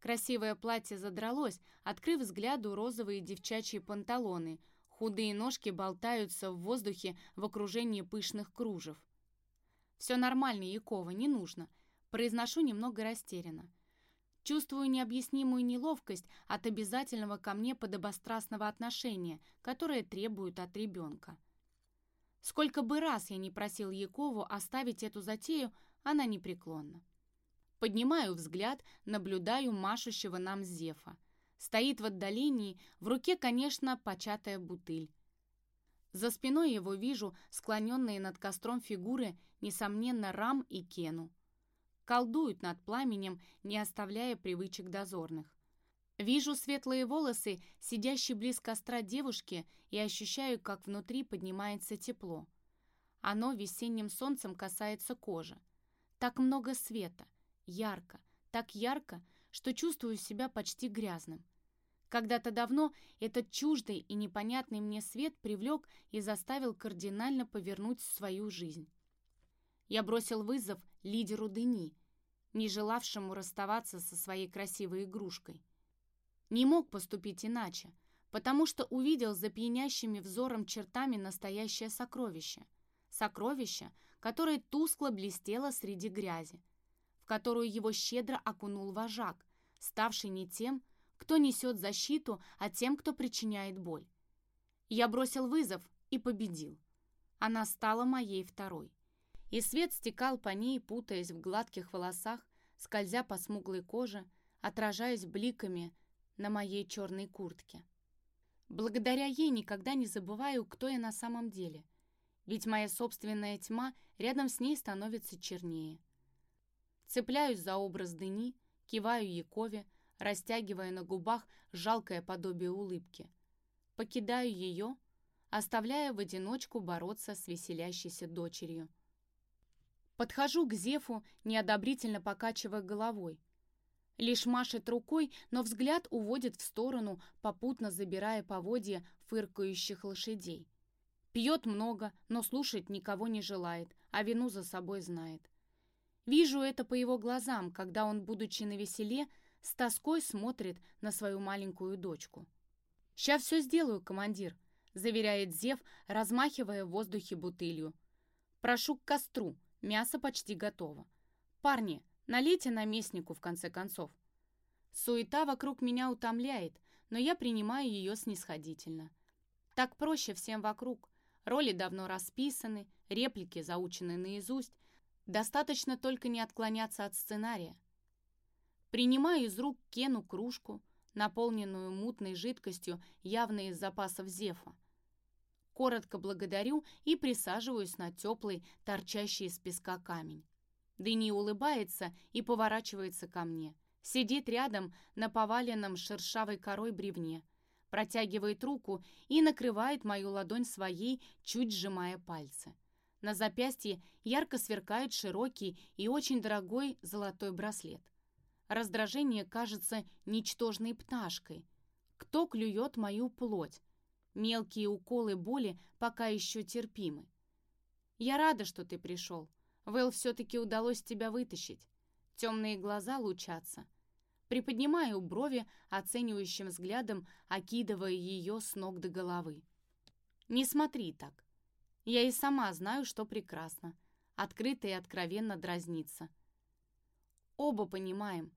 Красивое платье задралось, открыв взгляду розовые девчачьи панталоны. Худые ножки болтаются в воздухе в окружении пышных кружев. «Все нормально, Якова, не нужно», — произношу немного растерянно. Чувствую необъяснимую неловкость от обязательного ко мне подобострастного отношения, которое требуют от ребенка. Сколько бы раз я не просил Якову оставить эту затею, она непреклонна. Поднимаю взгляд, наблюдаю машущего нам Зефа. Стоит в отдалении, в руке, конечно, початая бутыль. За спиной его вижу склоненные над костром фигуры, несомненно, Рам и Кену. Колдуют над пламенем, не оставляя привычек дозорных. Вижу светлые волосы, сидящие близ костра девушки, и ощущаю, как внутри поднимается тепло. Оно весенним солнцем касается кожи. Так много света, ярко, так ярко, что чувствую себя почти грязным. Когда-то давно этот чуждый и непонятный мне свет привлек и заставил кардинально повернуть свою жизнь. Я бросил вызов лидеру Дени, не желавшему расставаться со своей красивой игрушкой. Не мог поступить иначе, потому что увидел за пьянящими взором чертами настоящее сокровище. Сокровище, которое тускло блестело среди грязи, в которую его щедро окунул вожак, ставший не тем, кто несет защиту, а тем, кто причиняет боль. Я бросил вызов и победил. Она стала моей второй. И свет стекал по ней, путаясь в гладких волосах, скользя по смуглой коже, отражаясь бликами на моей черной куртке. Благодаря ей никогда не забываю, кто я на самом деле, ведь моя собственная тьма рядом с ней становится чернее. Цепляюсь за образ Дени, киваю Якове, растягивая на губах жалкое подобие улыбки. Покидаю ее, оставляя в одиночку бороться с веселящейся дочерью. Подхожу к Зефу, неодобрительно покачивая головой. Лишь машет рукой, но взгляд уводит в сторону, попутно забирая поводья фыркающих лошадей. Пьет много, но слушать никого не желает, а вину за собой знает. Вижу это по его глазам, когда он, будучи на веселе, с тоской смотрит на свою маленькую дочку. «Ща все сделаю, командир», — заверяет Зев, размахивая в воздухе бутылью. «Прошу к костру, мясо почти готово. Парни, налейте наместнику, в конце концов». Суета вокруг меня утомляет, но я принимаю ее снисходительно. Так проще всем вокруг. Роли давно расписаны, реплики заучены наизусть. Достаточно только не отклоняться от сценария. Принимаю из рук Кену кружку, наполненную мутной жидкостью, явно из запасов Зефа. Коротко благодарю и присаживаюсь на теплый, торчащий из песка камень. Дыни улыбается и поворачивается ко мне. Сидит рядом на поваленном шершавой корой бревне, протягивает руку и накрывает мою ладонь своей, чуть сжимая пальцы. На запястье ярко сверкает широкий и очень дорогой золотой браслет. Раздражение кажется ничтожной пташкой. Кто клюет мою плоть? Мелкие уколы боли пока еще терпимы. Я рада, что ты пришел. Вэл все-таки удалось тебя вытащить. Темные глаза лучатся. Приподнимаю брови, оценивающим взглядом, окидывая ее с ног до головы. Не смотри так. Я и сама знаю, что прекрасно. Открыто и откровенно дразниться. Оба понимаем,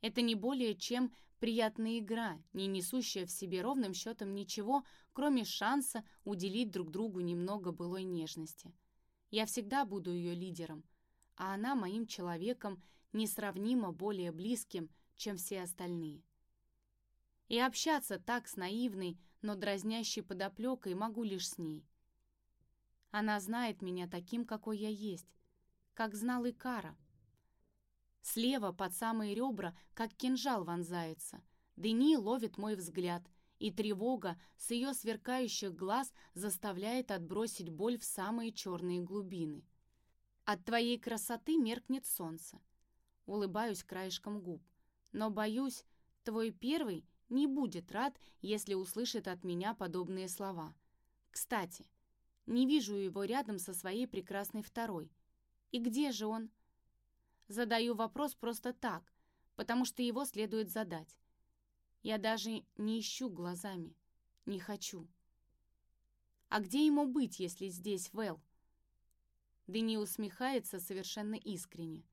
это не более чем приятная игра, не несущая в себе ровным счетом ничего, кроме шанса уделить друг другу немного былой нежности. Я всегда буду ее лидером, а она моим человеком, несравнимо более близким, чем все остальные. И общаться так с наивной, но дразнящей подоплекой могу лишь с ней. Она знает меня таким, какой я есть, как знал и Кара — Слева, под самые ребра, как кинжал вонзается. Дени ловит мой взгляд, и тревога с ее сверкающих глаз заставляет отбросить боль в самые черные глубины. От твоей красоты меркнет солнце. Улыбаюсь краешком губ. Но, боюсь, твой первый не будет рад, если услышит от меня подобные слова. Кстати, не вижу его рядом со своей прекрасной второй. И где же он? Задаю вопрос просто так, потому что его следует задать. Я даже не ищу глазами. Не хочу. А где ему быть, если здесь Вэл? Дени усмехается совершенно искренне.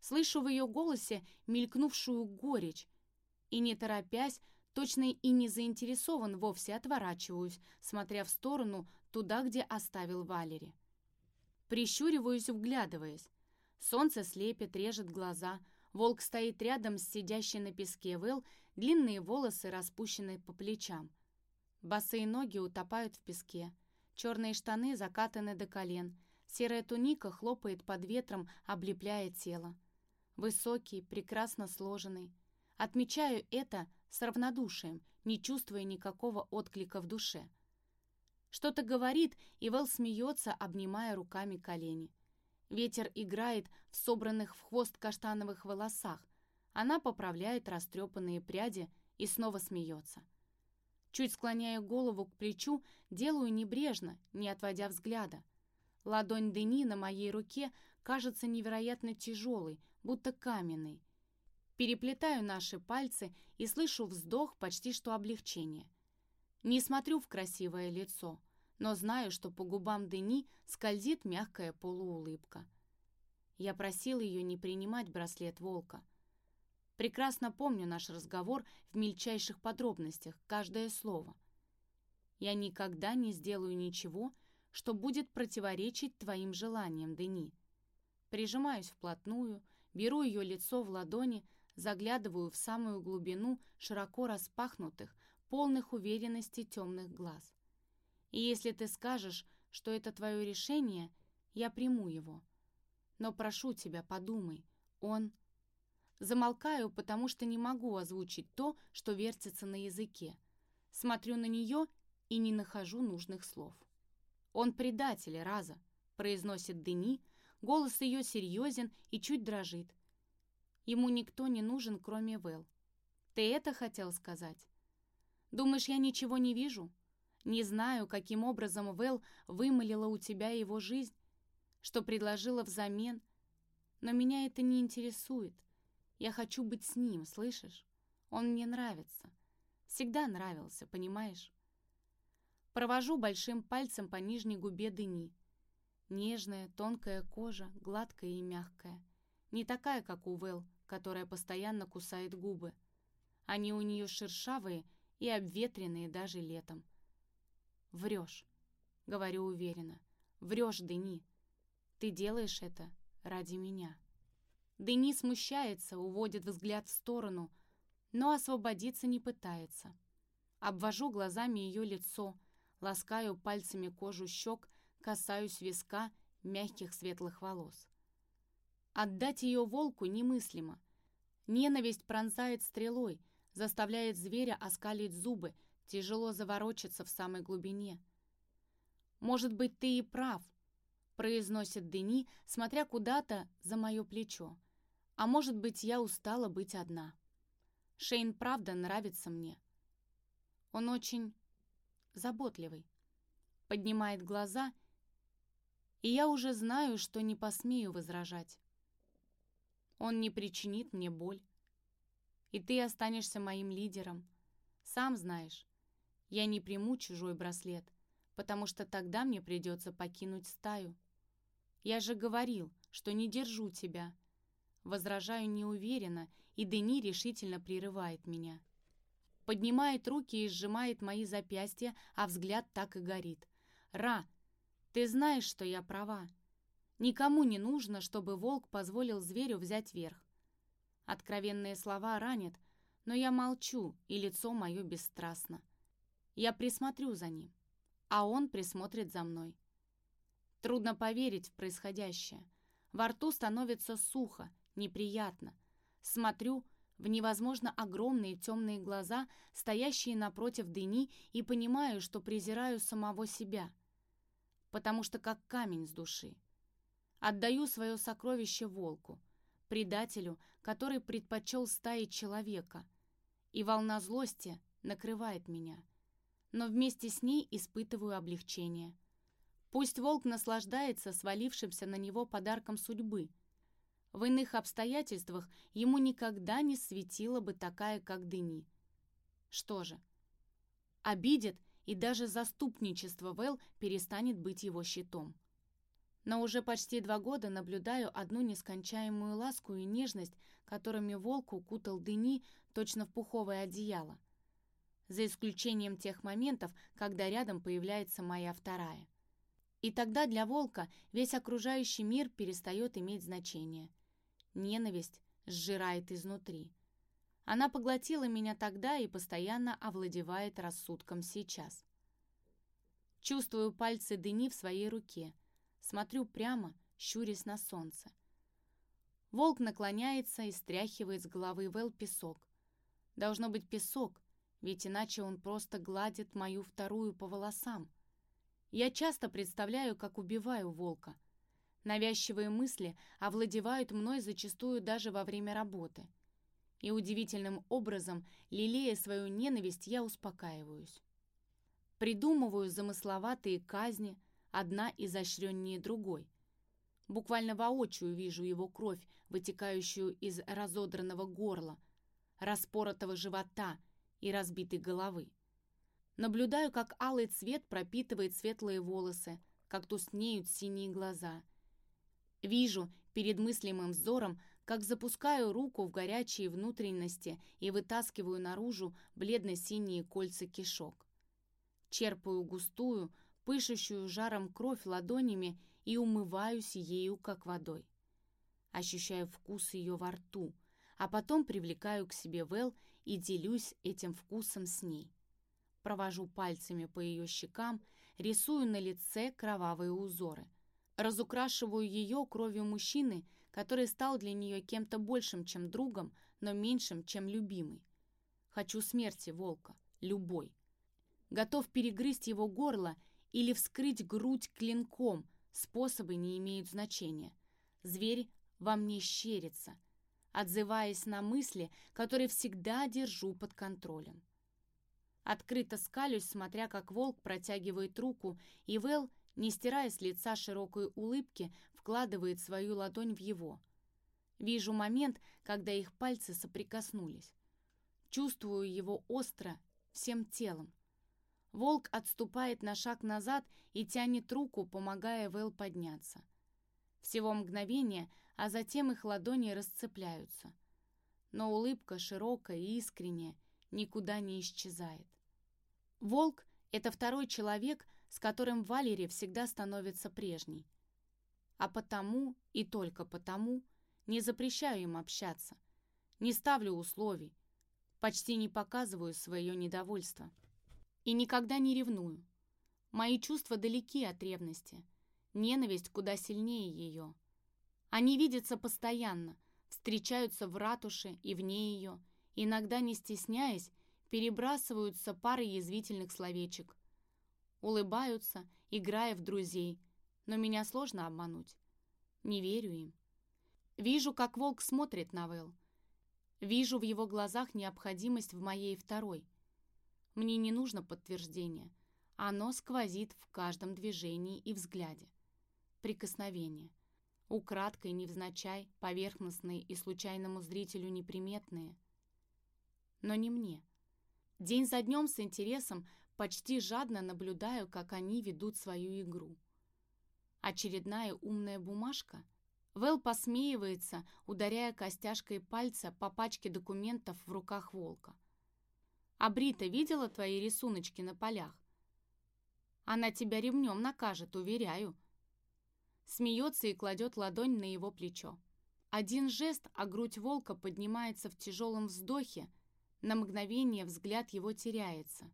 Слышу в ее голосе мелькнувшую горечь, и, не торопясь, точно и не заинтересован, вовсе отворачиваюсь, смотря в сторону туда, где оставил Валери. Прищуриваюсь, вглядываясь. Солнце слепит, режет глаза. Волк стоит рядом с сидящей на песке Вэл, длинные волосы распущены по плечам. Босые ноги утопают в песке. Черные штаны закатаны до колен. Серая туника хлопает под ветром, облепляя тело. Высокий, прекрасно сложенный. Отмечаю это с равнодушием, не чувствуя никакого отклика в душе. Что-то говорит, и Вэл смеется, обнимая руками колени. Ветер играет в собранных в хвост каштановых волосах. Она поправляет растрепанные пряди и снова смеется. Чуть склоняя голову к плечу, делаю небрежно, не отводя взгляда. Ладонь Дени на моей руке кажется невероятно тяжелой, будто каменный. Переплетаю наши пальцы и слышу вздох почти что облегчение. Не смотрю в красивое лицо, но знаю, что по губам Дени скользит мягкая полуулыбка. Я просил ее не принимать браслет волка. Прекрасно помню наш разговор в мельчайших подробностях, каждое слово. Я никогда не сделаю ничего, что будет противоречить твоим желаниям, Дени. Прижимаюсь вплотную, беру ее лицо в ладони, заглядываю в самую глубину широко распахнутых, полных уверенности темных глаз. И если ты скажешь, что это твое решение, я приму его. Но прошу тебя, подумай, он... Замолкаю, потому что не могу озвучить то, что вертится на языке. Смотрю на нее и не нахожу нужных слов. «Он предатель, Раза», — произносит Дени, голос ее серьезен и чуть дрожит. Ему никто не нужен, кроме Вэл. Ты это хотел сказать? Думаешь, я ничего не вижу? Не знаю, каким образом Вэл вымолила у тебя его жизнь, что предложила взамен, но меня это не интересует. Я хочу быть с ним, слышишь? Он мне нравится. Всегда нравился, понимаешь? Провожу большим пальцем по нижней губе дыни. Нежная, тонкая кожа, гладкая и мягкая. Не такая, как у Вэл, которая постоянно кусает губы. Они у нее шершавые и обветренные даже летом. «Врешь», — говорю уверенно. «Врешь, Дени. Ты делаешь это ради меня». Дени смущается, уводит взгляд в сторону, но освободиться не пытается. Обвожу глазами ее лицо, ласкаю пальцами кожу щек, касаюсь виска мягких светлых волос. Отдать ее волку немыслимо. Ненависть пронзает стрелой, заставляет зверя оскалить зубы, тяжело заворочиться в самой глубине. «Может быть, ты и прав», — произносит Дени, смотря куда-то за мое плечо. А может быть, я устала быть одна. Шейн правда нравится мне. Он очень заботливый. Поднимает глаза, и я уже знаю, что не посмею возражать. Он не причинит мне боль. И ты останешься моим лидером. Сам знаешь, я не приму чужой браслет, потому что тогда мне придется покинуть стаю. Я же говорил, что не держу тебя, Возражаю неуверенно, и Дени решительно прерывает меня. Поднимает руки и сжимает мои запястья, а взгляд так и горит. «Ра, ты знаешь, что я права. Никому не нужно, чтобы волк позволил зверю взять верх. Откровенные слова ранят, но я молчу, и лицо мое бесстрастно. Я присмотрю за ним, а он присмотрит за мной. Трудно поверить в происходящее. Во рту становится сухо, неприятно. Смотрю в невозможно огромные темные глаза, стоящие напротив Дени, и понимаю, что презираю самого себя, потому что как камень с души. Отдаю свое сокровище волку, предателю, который предпочел стаи человека, и волна злости накрывает меня. Но вместе с ней испытываю облегчение. Пусть волк наслаждается свалившимся на него подарком судьбы — в иных обстоятельствах ему никогда не светила бы такая, как Дени. Что же, обидит, и даже заступничество Вэл перестанет быть его щитом. Но уже почти два года наблюдаю одну нескончаемую ласку и нежность, которыми волк укутал Дени точно в пуховое одеяло. За исключением тех моментов, когда рядом появляется моя вторая. И тогда для волка весь окружающий мир перестает иметь значение. Ненависть сжирает изнутри. Она поглотила меня тогда и постоянно овладевает рассудком сейчас. Чувствую пальцы Дени в своей руке. Смотрю прямо, щурясь на солнце. Волк наклоняется и стряхивает с головы Вэл песок. Должно быть песок, ведь иначе он просто гладит мою вторую по волосам. Я часто представляю, как убиваю волка — Навязчивые мысли овладевают мной зачастую даже во время работы. И удивительным образом, лелея свою ненависть, я успокаиваюсь. Придумываю замысловатые казни, одна изощреннее другой. Буквально воочию вижу его кровь, вытекающую из разодранного горла, распоротого живота и разбитой головы. Наблюдаю, как алый цвет пропитывает светлые волосы, как туснеют синие глаза. Вижу перед мыслимым взором, как запускаю руку в горячие внутренности и вытаскиваю наружу бледно-синие кольца кишок. Черпаю густую, пышущую жаром кровь ладонями и умываюсь ею, как водой. Ощущаю вкус ее во рту, а потом привлекаю к себе Вэл и делюсь этим вкусом с ней. Провожу пальцами по ее щекам, рисую на лице кровавые узоры. Разукрашиваю ее кровью мужчины, который стал для нее кем-то большим, чем другом, но меньшим, чем любимый. Хочу смерти волка, любой. Готов перегрызть его горло или вскрыть грудь клинком, способы не имеют значения. Зверь во мне щерится, отзываясь на мысли, которые всегда держу под контролем. Открыто скалюсь, смотря как волк протягивает руку, и Вэл, не стирая с лица широкой улыбки, вкладывает свою ладонь в его. Вижу момент, когда их пальцы соприкоснулись. Чувствую его остро, всем телом. Волк отступает на шаг назад и тянет руку, помогая Вэл подняться. Всего мгновение, а затем их ладони расцепляются. Но улыбка широкая и искренняя, никуда не исчезает. Волк — это второй человек, с которым Валере всегда становится прежней. А потому, и только потому, не запрещаю им общаться, не ставлю условий, почти не показываю свое недовольство. И никогда не ревную. Мои чувства далеки от ревности, ненависть куда сильнее ее. Они видятся постоянно, встречаются в ратуше и вне ее, иногда не стесняясь, перебрасываются парой язвительных словечек. Улыбаются, играя в друзей, но меня сложно обмануть. Не верю им. Вижу, как волк смотрит на Вэл. Вижу в его глазах необходимость в моей второй. Мне не нужно подтверждение. Оно сквозит в каждом движении и взгляде. Прикосновение. Украдкой, невзначай, поверхностные и случайному зрителю неприметные. Но не мне. День за днем с интересом почти жадно наблюдаю, как они ведут свою игру. Очередная умная бумажка. Вэл посмеивается, ударяя костяшкой пальца по пачке документов в руках волка. «А Брита видела твои рисуночки на полях?» «Она тебя ремнем накажет, уверяю». Смеется и кладет ладонь на его плечо. Один жест, а грудь волка поднимается в тяжелом вздохе, на мгновение взгляд его теряется.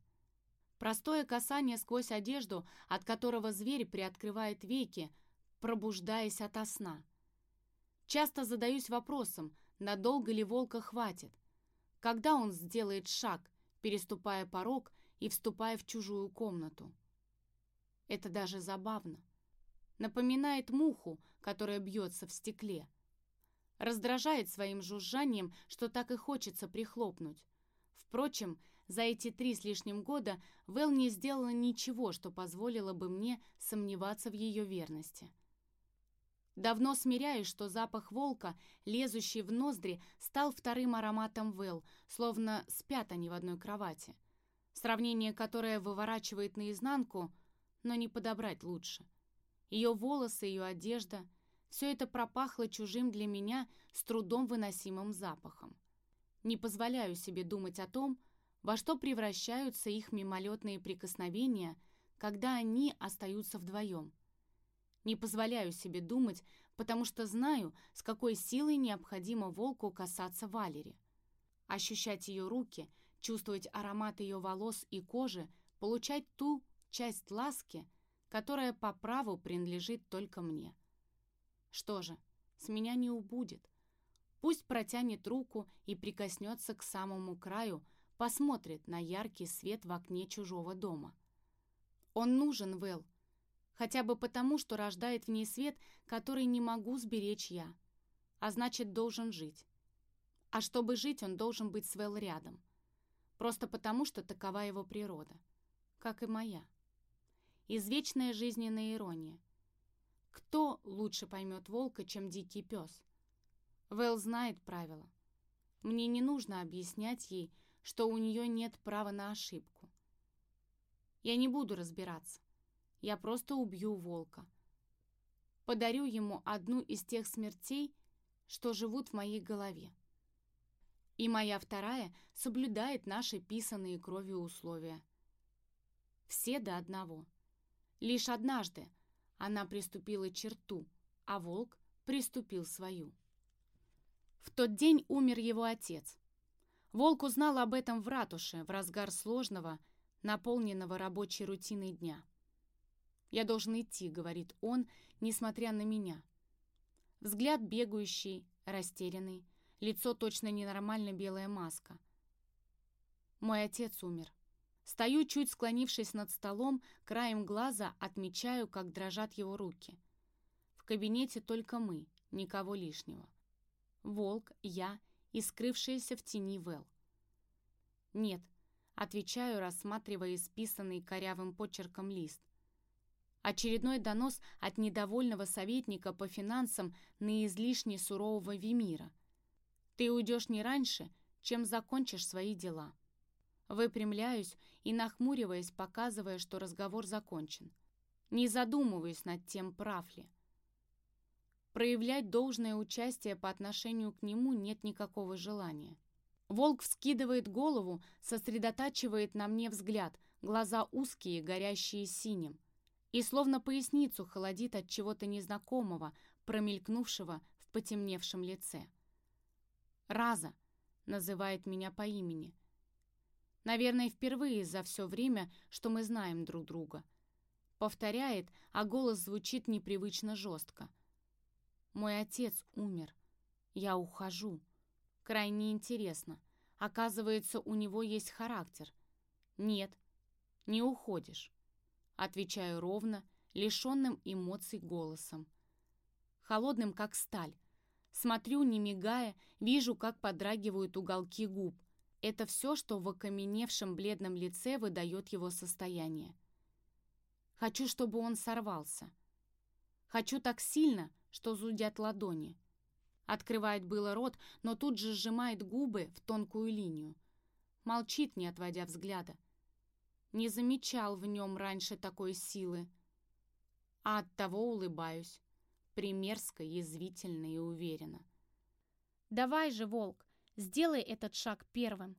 Простое касание сквозь одежду, от которого зверь приоткрывает веки, пробуждаясь ото сна. Часто задаюсь вопросом, надолго ли волка хватит. Когда он сделает шаг, переступая порог и вступая в чужую комнату. Это даже забавно. Напоминает муху, которая бьется в стекле. Раздражает своим жужжанием, что так и хочется прихлопнуть. Впрочем, за эти три с лишним года Вэл не сделала ничего, что позволило бы мне сомневаться в ее верности. Давно смиряюсь, что запах волка, лезущий в ноздри, стал вторым ароматом Вэл, словно спят они в одной кровати. Сравнение, которое выворачивает наизнанку, но не подобрать лучше. Ее волосы, ее одежда — все это пропахло чужим для меня с трудом выносимым запахом. Не позволяю себе думать о том, во что превращаются их мимолетные прикосновения, когда они остаются вдвоем. Не позволяю себе думать, потому что знаю, с какой силой необходимо волку касаться Валери. Ощущать ее руки, чувствовать аромат ее волос и кожи, получать ту часть ласки, которая по праву принадлежит только мне. Что же, с меня не убудет. Пусть протянет руку и прикоснется к самому краю, посмотрит на яркий свет в окне чужого дома. Он нужен, Вэл, хотя бы потому, что рождает в ней свет, который не могу сберечь я, а значит, должен жить. А чтобы жить, он должен быть с Вэл рядом. Просто потому, что такова его природа, как и моя. Извечная жизненная ирония. Кто лучше поймет волка, чем дикий пес? Вэл знает правила. Мне не нужно объяснять ей, что у нее нет права на ошибку. Я не буду разбираться. Я просто убью волка. Подарю ему одну из тех смертей, что живут в моей голове. И моя вторая соблюдает наши писанные кровью условия. Все до одного. Лишь однажды она приступила черту, а волк приступил свою. В тот день умер его отец. Волк узнал об этом в ратуше, в разгар сложного, наполненного рабочей рутиной дня. «Я должен идти», — говорит он, несмотря на меня. Взгляд бегающий, растерянный, лицо точно ненормально белая маска. Мой отец умер. Стою, чуть склонившись над столом, краем глаза отмечаю, как дрожат его руки. В кабинете только мы, никого лишнего. Волк, я и скрывшаяся в тени Вэл. «Нет», — отвечаю, рассматривая исписанный корявым почерком лист. Очередной донос от недовольного советника по финансам на излишне сурового Вимира. «Ты уйдешь не раньше, чем закончишь свои дела». Выпрямляюсь и, нахмуриваясь, показывая, что разговор закончен. Не задумываюсь над тем, прав ли. Проявлять должное участие по отношению к нему нет никакого желания. Волк вскидывает голову, сосредотачивает на мне взгляд, глаза узкие, горящие синим. И словно поясницу холодит от чего-то незнакомого, промелькнувшего в потемневшем лице. «Раза!» — называет меня по имени. Наверное, впервые за все время, что мы знаем друг друга. Повторяет, а голос звучит непривычно жестко. Мой отец умер. Я ухожу. Крайне интересно. Оказывается, у него есть характер. Нет, не уходишь. Отвечаю ровно, лишенным эмоций голосом. Холодным, как сталь. Смотрю, не мигая, вижу, как подрагивают уголки губ. Это все, что в окаменевшем бледном лице выдает его состояние. Хочу, чтобы он сорвался. Хочу так сильно, что зудят ладони. Открывает было рот, но тут же сжимает губы в тонкую линию. Молчит, не отводя взгляда. Не замечал в нем раньше такой силы. А оттого улыбаюсь. Примерзко, язвительно и уверенно. «Давай же, волк, сделай этот шаг первым».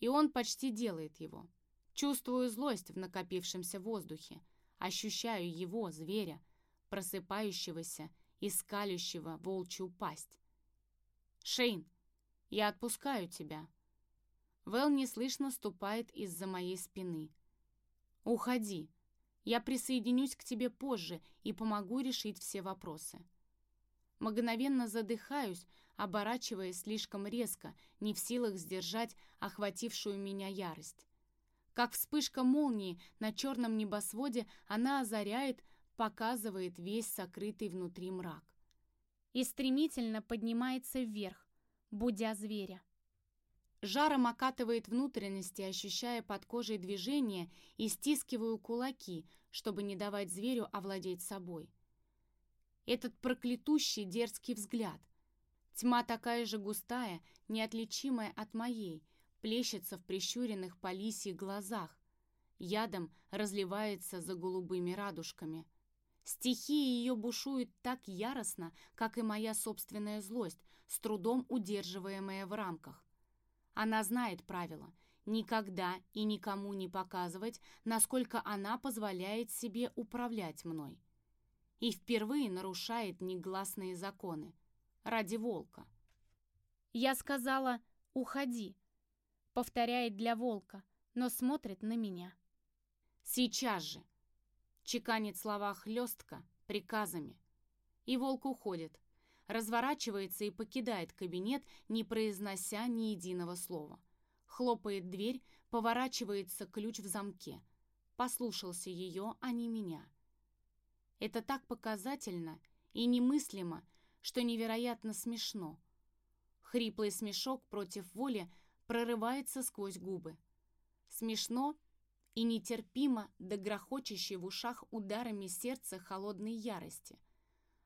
И он почти делает его. Чувствую злость в накопившемся воздухе. Ощущаю его, зверя, просыпающегося и скалющего волчью пасть. «Шейн, я отпускаю тебя». Вэл неслышно ступает из-за моей спины. «Уходи. Я присоединюсь к тебе позже и помогу решить все вопросы». Мгновенно задыхаюсь, оборачиваясь слишком резко, не в силах сдержать охватившую меня ярость. Как вспышка молнии на черном небосводе она озаряет показывает весь сокрытый внутри мрак. И стремительно поднимается вверх, будя зверя. Жаром окатывает внутренности, ощущая под кожей движение и стискиваю кулаки, чтобы не давать зверю овладеть собой. Этот проклятущий дерзкий взгляд. Тьма такая же густая, неотличимая от моей, плещется в прищуренных по глазах. Ядом разливается за голубыми радужками – Стихия ее бушует так яростно, как и моя собственная злость, с трудом удерживаемая в рамках. Она знает правила – никогда и никому не показывать, насколько она позволяет себе управлять мной. И впервые нарушает негласные законы. Ради волка. Я сказала «уходи», повторяет для волка, но смотрит на меня. Сейчас же чеканит слова хлестко, приказами. И волк уходит, разворачивается и покидает кабинет, не произнося ни единого слова. Хлопает дверь, поворачивается ключ в замке. Послушался ее, а не меня. Это так показательно и немыслимо, что невероятно смешно. Хриплый смешок против воли прорывается сквозь губы. Смешно и нетерпимо до грохочущей в ушах ударами сердца холодной ярости.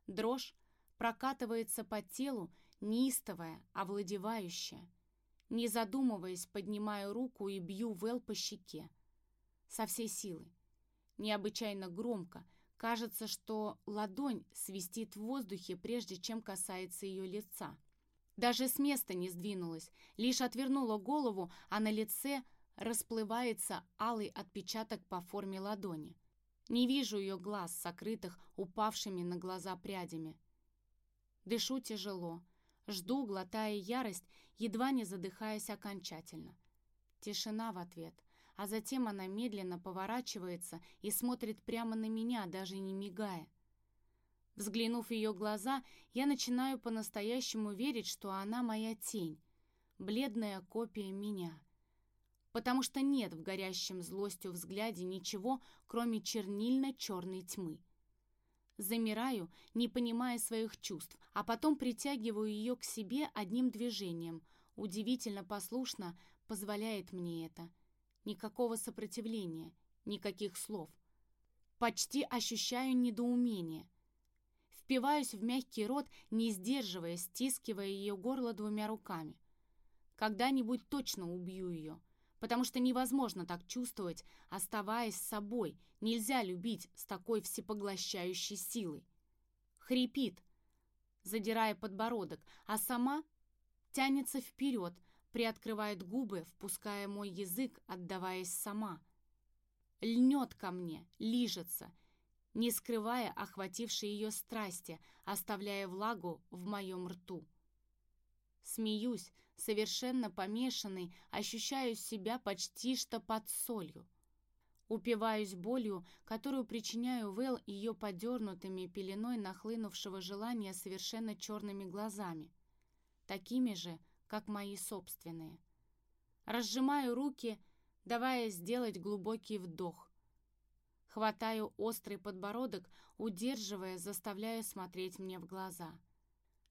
Дрожь прокатывается по телу, неистовая, овладевающая. Не задумываясь, поднимаю руку и бью Вэл по щеке. Со всей силы. Необычайно громко. Кажется, что ладонь свистит в воздухе, прежде чем касается ее лица. Даже с места не сдвинулась, лишь отвернула голову, а на лице расплывается алый отпечаток по форме ладони. Не вижу ее глаз, сокрытых упавшими на глаза прядями. Дышу тяжело, жду, глотая ярость, едва не задыхаясь окончательно. Тишина в ответ, а затем она медленно поворачивается и смотрит прямо на меня, даже не мигая. Взглянув в ее глаза, я начинаю по-настоящему верить, что она моя тень, бледная копия меня. Потому что нет в горящем злостью взгляде ничего, кроме чернильно-черной тьмы. Замираю, не понимая своих чувств, а потом притягиваю ее к себе одним движением. Удивительно послушно позволяет мне это. Никакого сопротивления, никаких слов. Почти ощущаю недоумение. Впиваюсь в мягкий рот, не сдерживая, стискивая ее горло двумя руками. Когда-нибудь точно убью ее, потому что невозможно так чувствовать, оставаясь собой. Нельзя любить с такой всепоглощающей силой. Хрипит, задирая подбородок, а сама тянется вперед, приоткрывает губы, впуская мой язык, отдаваясь сама. Льнет ко мне, лижется, не скрывая охватившей ее страсти, оставляя влагу в моем рту. Смеюсь, совершенно помешанный, ощущаю себя почти что под солью. Упиваюсь болью, которую причиняю Вэл ее подернутыми пеленой нахлынувшего желания совершенно черными глазами, такими же, как мои собственные. Разжимаю руки, давая сделать глубокий вдох. Хватаю острый подбородок, удерживая, заставляя смотреть мне в глаза.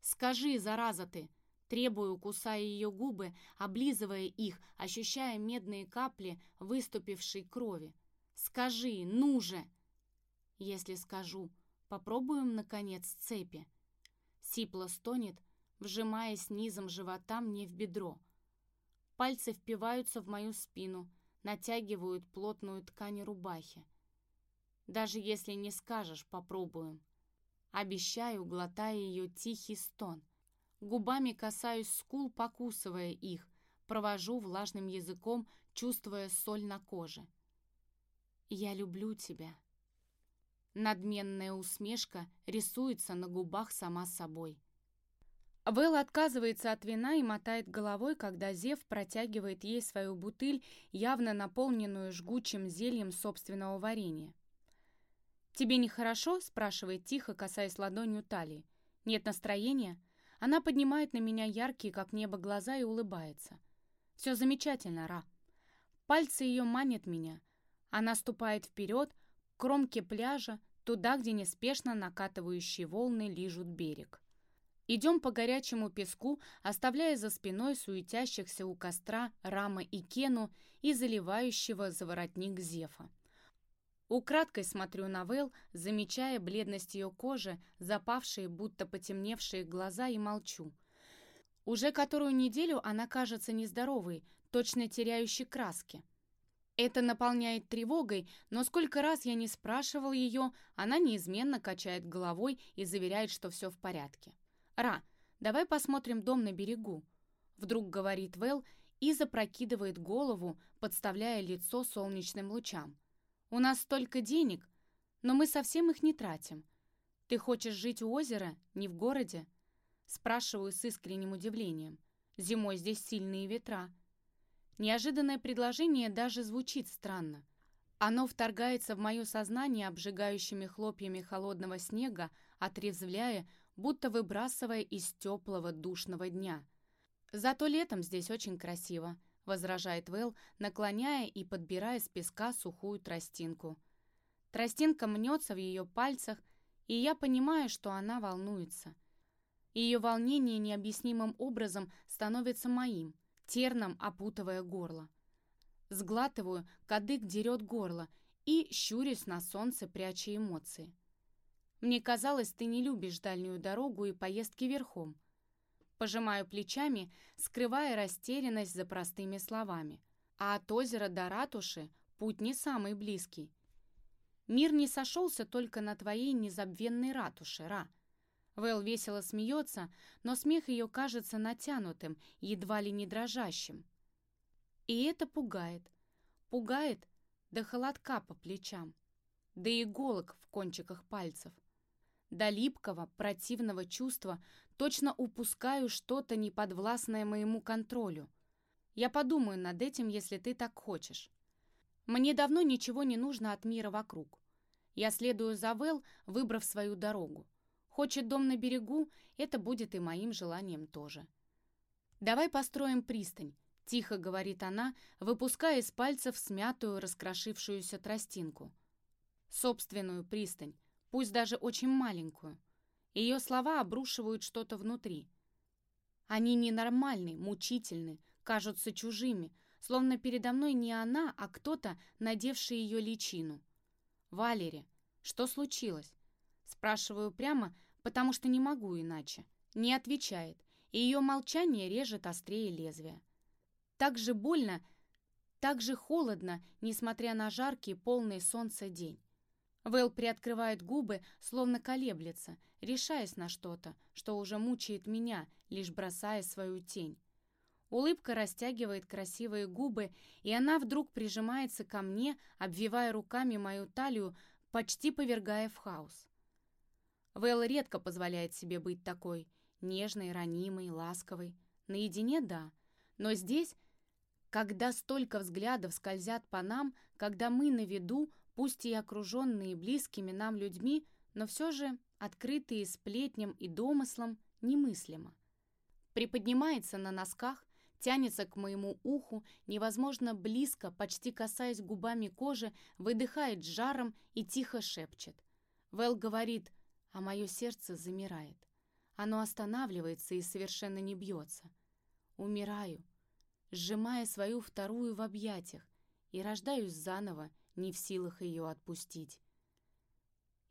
«Скажи, зараза ты!» Требую, кусая ее губы, облизывая их, ощущая медные капли выступившей крови. «Скажи, ну же!» «Если скажу, попробуем, наконец, цепи». Сипло стонет, вжимаясь низом живота мне в бедро. Пальцы впиваются в мою спину, натягивают плотную ткань рубахи. Даже если не скажешь, попробуем. Обещаю, глотая ее тихий стон. Губами касаюсь скул, покусывая их, провожу влажным языком, чувствуя соль на коже. «Я люблю тебя». Надменная усмешка рисуется на губах сама собой. Вэл отказывается от вина и мотает головой, когда Зев протягивает ей свою бутыль, явно наполненную жгучим зельем собственного варенья. «Тебе нехорошо?» — спрашивает тихо, касаясь ладонью талии. «Нет настроения?» Она поднимает на меня яркие, как небо, глаза и улыбается. «Все замечательно, Ра». Пальцы ее манят меня. Она ступает вперед, к кромке пляжа, туда, где неспешно накатывающие волны лижут берег. Идем по горячему песку, оставляя за спиной суетящихся у костра Рама и Кену и заливающего за воротник Зефа. Украдкой смотрю на Вэл, замечая бледность ее кожи, запавшие, будто потемневшие глаза, и молчу. Уже которую неделю она кажется нездоровой, точно теряющей краски. Это наполняет тревогой, но сколько раз я не спрашивал ее, она неизменно качает головой и заверяет, что все в порядке. «Ра, давай посмотрим дом на берегу», — вдруг говорит Вэл и запрокидывает голову, подставляя лицо солнечным лучам. У нас столько денег, но мы совсем их не тратим. Ты хочешь жить у озера, не в городе?» Спрашиваю с искренним удивлением. Зимой здесь сильные ветра. Неожиданное предложение даже звучит странно. Оно вторгается в мое сознание обжигающими хлопьями холодного снега, отрезвляя, будто выбрасывая из теплого душного дня. Зато летом здесь очень красиво. — возражает Вэл, наклоняя и подбирая с песка сухую тростинку. Тростинка мнется в ее пальцах, и я понимаю, что она волнуется. Ее волнение необъяснимым образом становится моим, терном опутывая горло. Сглатываю, кадык дерет горло и щурюсь на солнце, пряча эмоции. Мне казалось, ты не любишь дальнюю дорогу и поездки верхом. Пожимаю плечами, скрывая растерянность за простыми словами. А от озера до ратуши путь не самый близкий. Мир не сошелся только на твоей незабвенной ратуше, Ра. Вэл весело смеется, но смех ее кажется натянутым, едва ли не дрожащим. И это пугает. Пугает до холодка по плечам, до иголок в кончиках пальцев. До липкого, противного чувства точно упускаю что-то неподвластное моему контролю. Я подумаю над этим, если ты так хочешь. Мне давно ничего не нужно от мира вокруг. Я следую за Вэл, выбрав свою дорогу. Хочет дом на берегу, это будет и моим желанием тоже. «Давай построим пристань», — тихо говорит она, выпуская из пальцев смятую, раскрошившуюся тростинку. «Собственную пристань, пусть даже очень маленькую. Ее слова обрушивают что-то внутри. Они ненормальны, мучительны, кажутся чужими, словно передо мной не она, а кто-то, надевший ее личину. «Валери, что случилось?» Спрашиваю прямо, потому что не могу иначе. Не отвечает, и ее молчание режет острее лезвия. Так же больно, так же холодно, несмотря на жаркий, полный солнца день. Вэл приоткрывает губы, словно колеблется, решаясь на что-то, что уже мучает меня, лишь бросая свою тень. Улыбка растягивает красивые губы, и она вдруг прижимается ко мне, обвивая руками мою талию, почти повергая в хаос. Вэл редко позволяет себе быть такой, нежной, ранимой, ласковой. Наедине — да, но здесь, когда столько взглядов скользят по нам, когда мы на виду, пусть и окруженные близкими нам людьми, но все же открытые сплетням и домыслам, немыслимо. Приподнимается на носках, тянется к моему уху, невозможно близко, почти касаясь губами кожи, выдыхает жаром и тихо шепчет. Вэл говорит, а мое сердце замирает. Оно останавливается и совершенно не бьется. Умираю, сжимая свою вторую в объятиях, и рождаюсь заново, не в силах ее отпустить.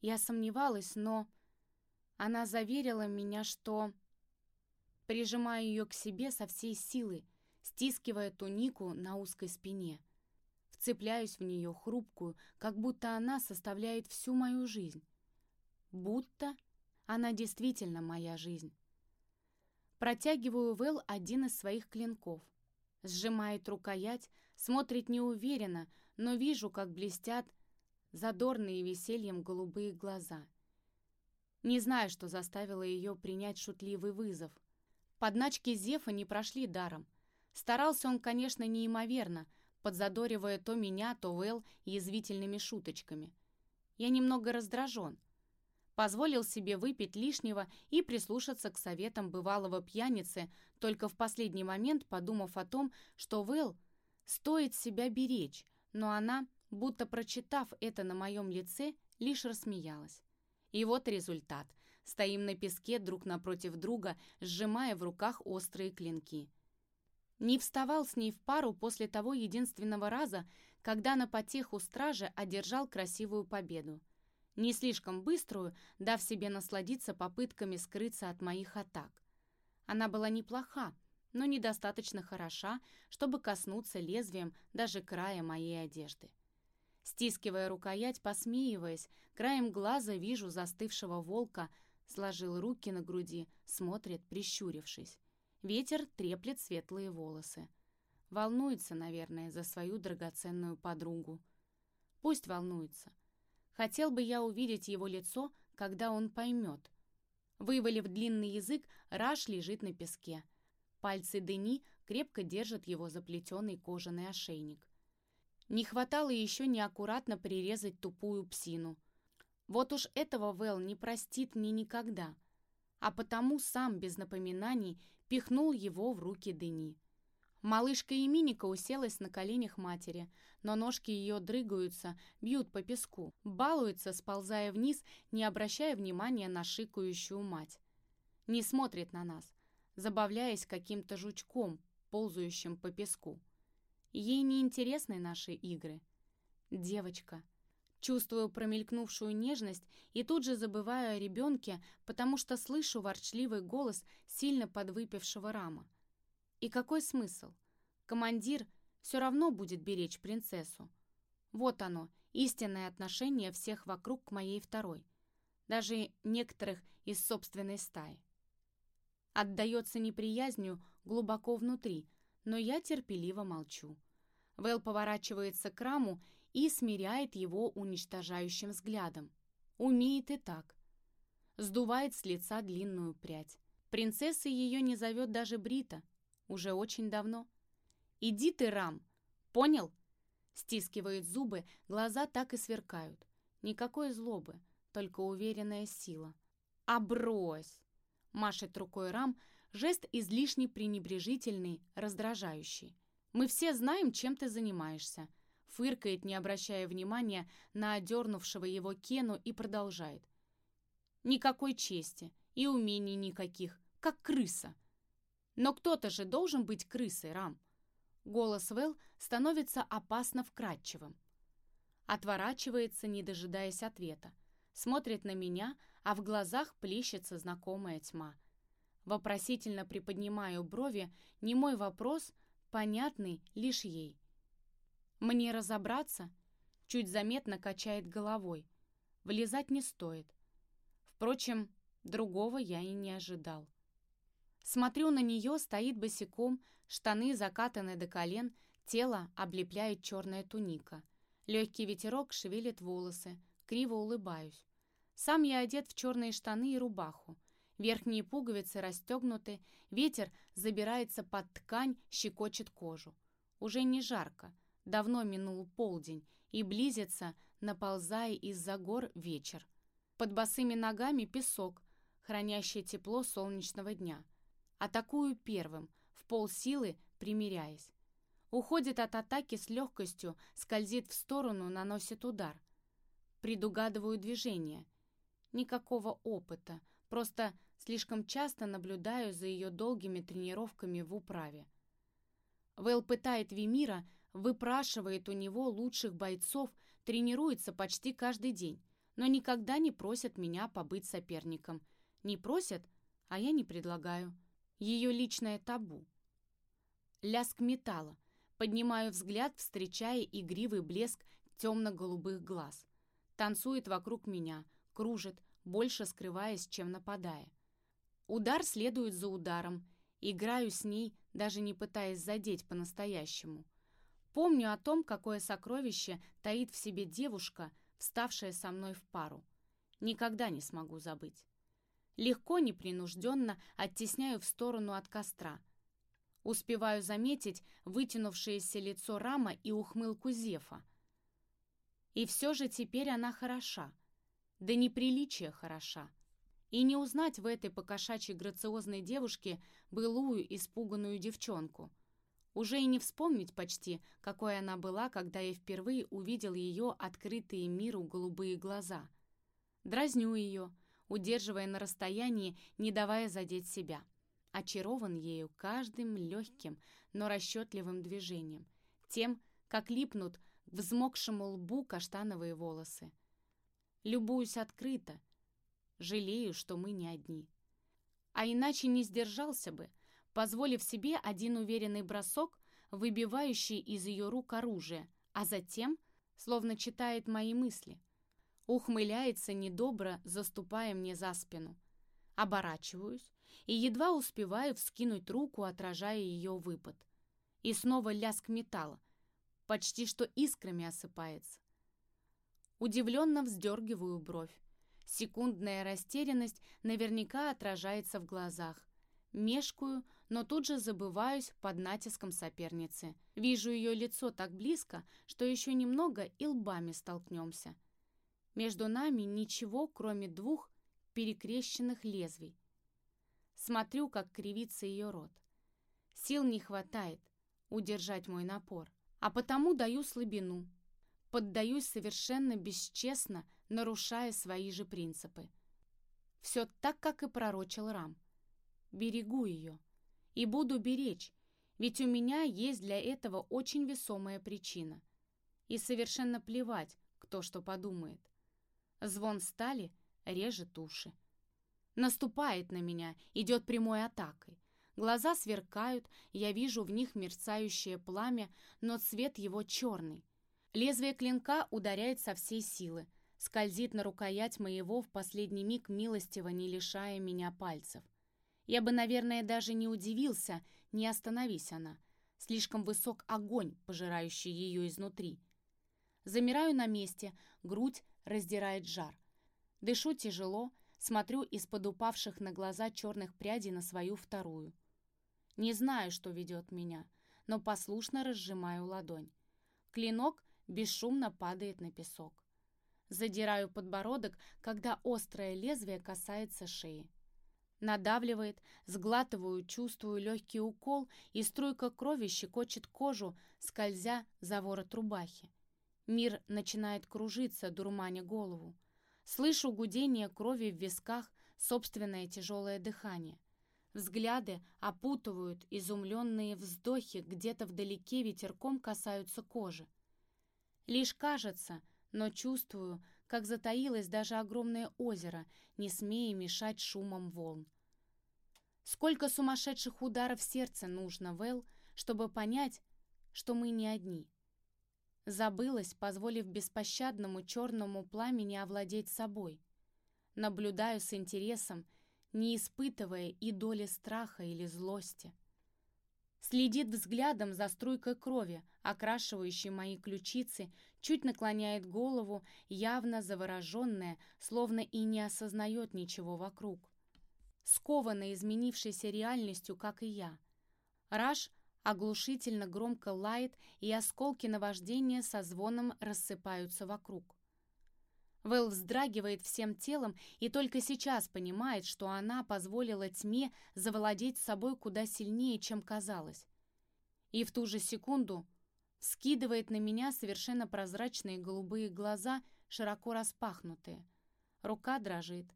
Я сомневалась, но она заверила меня, что... Прижимаю ее к себе со всей силы, стискивая тунику на узкой спине. Вцепляюсь в нее хрупкую, как будто она составляет всю мою жизнь. Будто она действительно моя жизнь. Протягиваю Вэл один из своих клинков. Сжимает рукоять, смотрит неуверенно, но вижу, как блестят задорные весельем голубые глаза. Не знаю, что заставило ее принять шутливый вызов. Подначки Зефа не прошли даром. Старался он, конечно, неимоверно, подзадоривая то меня, то Вэл язвительными шуточками. Я немного раздражен. Позволил себе выпить лишнего и прислушаться к советам бывалого пьяницы, только в последний момент подумав о том, что Вэл стоит себя беречь, но она, будто прочитав это на моем лице, лишь рассмеялась. И вот результат. Стоим на песке друг напротив друга, сжимая в руках острые клинки. Не вставал с ней в пару после того единственного раза, когда на потеху стражи одержал красивую победу. Не слишком быструю, дав себе насладиться попытками скрыться от моих атак. Она была неплоха, но недостаточно хороша, чтобы коснуться лезвием даже края моей одежды. Стискивая рукоять, посмеиваясь, краем глаза вижу застывшего волка, сложил руки на груди, смотрит, прищурившись. Ветер треплет светлые волосы. Волнуется, наверное, за свою драгоценную подругу. Пусть волнуется. Хотел бы я увидеть его лицо, когда он поймет. Вывалив длинный язык, Раш лежит на песке. Пальцы Дени крепко держат его заплетенный кожаный ошейник. Не хватало еще неаккуратно прирезать тупую псину. Вот уж этого Вэл не простит мне никогда. А потому сам без напоминаний пихнул его в руки Дени. Малышка Еминика уселась на коленях матери, но ножки ее дрыгаются, бьют по песку, балуется, сползая вниз, не обращая внимания на шикающую мать. Не смотрит на нас, забавляясь каким-то жучком, ползающим по песку. Ей не интересны наши игры. Девочка. Чувствую промелькнувшую нежность и тут же забываю о ребенке, потому что слышу ворчливый голос сильно подвыпившего рама. И какой смысл? Командир все равно будет беречь принцессу. Вот оно, истинное отношение всех вокруг к моей второй. Даже некоторых из собственной стаи. Отдается неприязнью глубоко внутри, но я терпеливо молчу. Вэл поворачивается к раму и смиряет его уничтожающим взглядом. Умеет и так. Сдувает с лица длинную прядь. Принцесса ее не зовет даже Брита. Уже очень давно. «Иди ты, Рам! Понял?» Стискивает зубы, глаза так и сверкают. Никакой злобы, только уверенная сила. «А брось!» Машет рукой Рам, жест излишне пренебрежительный, раздражающий. «Мы все знаем, чем ты занимаешься фыркает, не обращая внимания на одернувшего его Кену и продолжает. Никакой чести и умений никаких, как крыса. Но кто-то же должен быть крысой, Рам. Голос Вэл становится опасно вкрадчивым. Отворачивается, не дожидаясь ответа. Смотрит на меня, а в глазах плещется знакомая тьма. Вопросительно приподнимаю брови, не мой вопрос, понятный лишь ей. Мне разобраться? Чуть заметно качает головой. Влезать не стоит. Впрочем, другого я и не ожидал. Смотрю на нее, стоит босиком, штаны закатаны до колен, тело облепляет черная туника. Легкий ветерок шевелит волосы, криво улыбаюсь. Сам я одет в черные штаны и рубаху. Верхние пуговицы расстегнуты, ветер забирается под ткань, щекочет кожу. Уже не жарко, Давно минул полдень, и близится, наползая из-за гор вечер. Под босыми ногами песок, хранящий тепло солнечного дня. Атакую первым, в полсилы примиряясь. Уходит от атаки с легкостью, скользит в сторону, наносит удар. Предугадываю движение. Никакого опыта, просто слишком часто наблюдаю за ее долгими тренировками в управе. Вэл пытает Вимира, выпрашивает у него лучших бойцов, тренируется почти каждый день, но никогда не просят меня побыть соперником. Не просят, а я не предлагаю. Ее личное табу. Ляск металла. Поднимаю взгляд, встречая игривый блеск темно-голубых глаз. Танцует вокруг меня, кружит, больше скрываясь, чем нападая. Удар следует за ударом. Играю с ней, даже не пытаясь задеть по-настоящему. Помню о том, какое сокровище таит в себе девушка, вставшая со мной в пару. Никогда не смогу забыть. Легко, непринужденно оттесняю в сторону от костра. Успеваю заметить вытянувшееся лицо Рама и ухмылку Зефа. И все же теперь она хороша. Да неприличие хороша. И не узнать в этой покошачьей грациозной девушке былую испуганную девчонку — уже и не вспомнить почти, какой она была, когда я впервые увидел ее открытые миру голубые глаза. Дразню ее, удерживая на расстоянии, не давая задеть себя. Очарован ею каждым легким, но расчетливым движением, тем, как липнут к взмокшему лбу каштановые волосы. Любуюсь открыто, жалею, что мы не одни. А иначе не сдержался бы — позволив себе один уверенный бросок, выбивающий из ее рук оружие, а затем, словно читает мои мысли, ухмыляется недобро, заступая мне за спину. Оборачиваюсь и едва успеваю вскинуть руку, отражая ее выпад. И снова лязг металла, почти что искрами осыпается. Удивленно вздергиваю бровь. Секундная растерянность наверняка отражается в глазах. Мешкую, но тут же забываюсь под натиском соперницы. Вижу ее лицо так близко, что еще немного и лбами столкнемся. Между нами ничего, кроме двух перекрещенных лезвий. Смотрю, как кривится ее рот. Сил не хватает удержать мой напор, а потому даю слабину. Поддаюсь совершенно бесчестно, нарушая свои же принципы. Все так, как и пророчил Рам. Берегу ее. И буду беречь, Ведь у меня есть для этого очень весомая причина. И совершенно плевать, кто что подумает. Звон стали режет уши. Наступает на меня, идет прямой атакой. Глаза сверкают, я вижу в них мерцающее пламя, но цвет его черный. Лезвие клинка ударяет со всей силы, скользит на рукоять моего в последний миг милостиво, не лишая меня пальцев. Я бы, наверное, даже не удивился, не остановись она. Слишком высок огонь, пожирающий ее изнутри. Замираю на месте, грудь раздирает жар. Дышу тяжело, смотрю из-под упавших на глаза черных прядей на свою вторую. Не знаю, что ведет меня, но послушно разжимаю ладонь. Клинок бесшумно падает на песок. Задираю подбородок, когда острое лезвие касается шеи. Надавливает, сглатываю, чувствую легкий укол, и струйка крови щекочет кожу, скользя за ворот рубахи. Мир начинает кружиться, дурманя голову. Слышу гудение крови в висках, собственное тяжелое дыхание. Взгляды опутывают, изумленные вздохи где-то вдалеке ветерком касаются кожи. Лишь кажется, но чувствую, как затаилось даже огромное озеро, не смея мешать шумом волн. Сколько сумасшедших ударов сердца нужно, Вэл, чтобы понять, что мы не одни. Забылась, позволив беспощадному черному пламени овладеть собой. Наблюдаю с интересом, не испытывая и доли страха или злости. Следит взглядом за струйкой крови, окрашивающей мои ключицы, чуть наклоняет голову, явно завороженная, словно и не осознает ничего вокруг. Скованная изменившейся реальностью, как и я. Раш оглушительно громко лает, и осколки наваждения со звоном рассыпаются вокруг. Вэл вздрагивает всем телом и только сейчас понимает, что она позволила тьме завладеть собой куда сильнее, чем казалось. И в ту же секунду скидывает на меня совершенно прозрачные голубые глаза, широко распахнутые. Рука дрожит.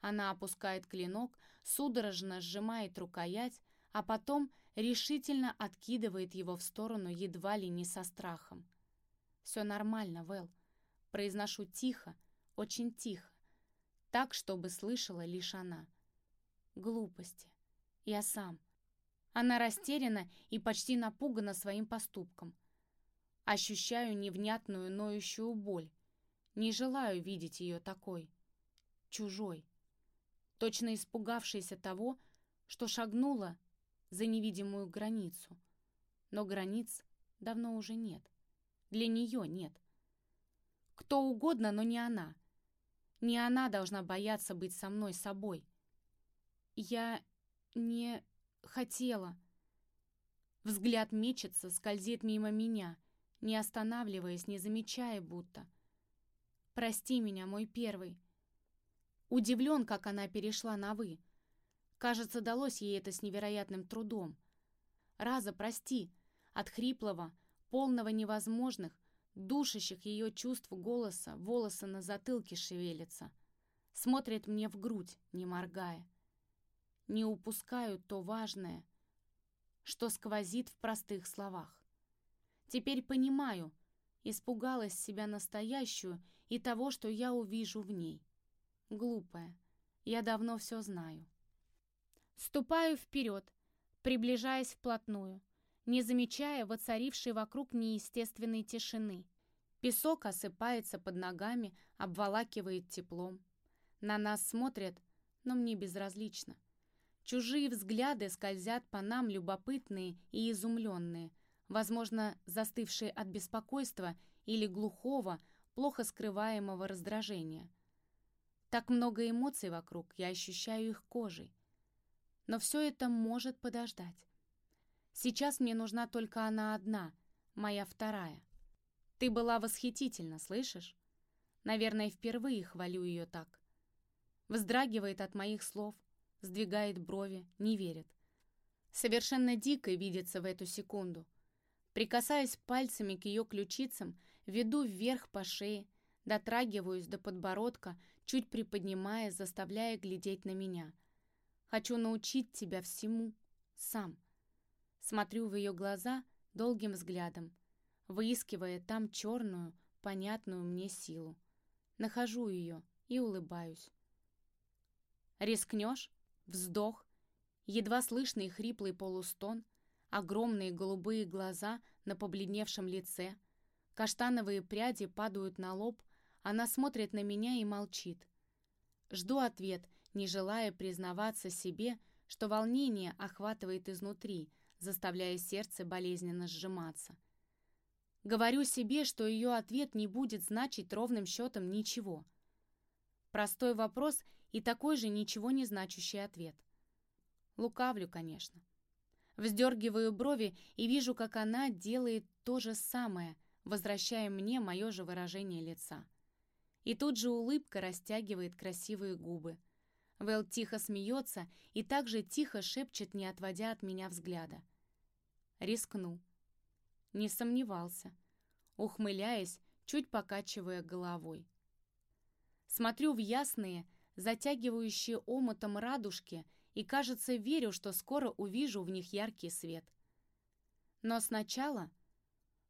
Она опускает клинок, судорожно сжимает рукоять, а потом решительно откидывает его в сторону едва ли не со страхом. «Все нормально, Вэл», — произношу тихо, очень тихо, так, чтобы слышала лишь она. Глупости. Я сам. Она растеряна и почти напугана своим поступком. Ощущаю невнятную ноющую боль. Не желаю видеть ее такой. Чужой. Точно испугавшейся того, что шагнула за невидимую границу. Но границ давно уже нет. Для нее нет. Кто угодно, но не она. Не она должна бояться быть со мной собой. Я не хотела. Взгляд мечется, скользит мимо меня, не останавливаясь, не замечая будто. «Прости меня, мой первый». Удивлен, как она перешла на «вы». Кажется, далось ей это с невероятным трудом. «Раза, прости!» От хриплого, полного невозможных, душащих ее чувств голоса, волосы на затылке шевелятся. Смотрит мне в грудь, не моргая. Не упускаю то важное, что сквозит в простых словах. Теперь понимаю, испугалась себя настоящую и того, что я увижу в ней. Глупая, я давно все знаю. Ступаю вперед, приближаясь вплотную не замечая воцарившей вокруг неестественной тишины. Песок осыпается под ногами, обволакивает теплом. На нас смотрят, но мне безразлично. Чужие взгляды скользят по нам любопытные и изумленные, возможно, застывшие от беспокойства или глухого, плохо скрываемого раздражения. Так много эмоций вокруг, я ощущаю их кожей. Но все это может подождать. Сейчас мне нужна только она одна, моя вторая. Ты была восхитительна, слышишь? Наверное, впервые хвалю ее так. Вздрагивает от моих слов, сдвигает брови, не верит. Совершенно дико видится в эту секунду. Прикасаясь пальцами к ее ключицам, веду вверх по шее, дотрагиваюсь до подбородка, чуть приподнимая, заставляя глядеть на меня. Хочу научить тебя всему сам. Смотрю в ее глаза долгим взглядом, выискивая там черную, понятную мне силу. Нахожу ее и улыбаюсь. «Рискнешь?» Вздох, едва слышный хриплый полустон, огромные голубые глаза на побледневшем лице, каштановые пряди падают на лоб, она смотрит на меня и молчит. Жду ответ, не желая признаваться себе, что волнение охватывает изнутри, заставляя сердце болезненно сжиматься. Говорю себе, что ее ответ не будет значить ровным счетом ничего. Простой вопрос и такой же ничего не значащий ответ. Лукавлю, конечно. Вздергиваю брови и вижу, как она делает то же самое, возвращая мне мое же выражение лица. И тут же улыбка растягивает красивые губы. Вэл тихо смеется и также тихо шепчет, не отводя от меня взгляда. Рискну. Не сомневался. Ухмыляясь, чуть покачивая головой. Смотрю в ясные, затягивающие омутом радужки и, кажется, верю, что скоро увижу в них яркий свет. Но сначала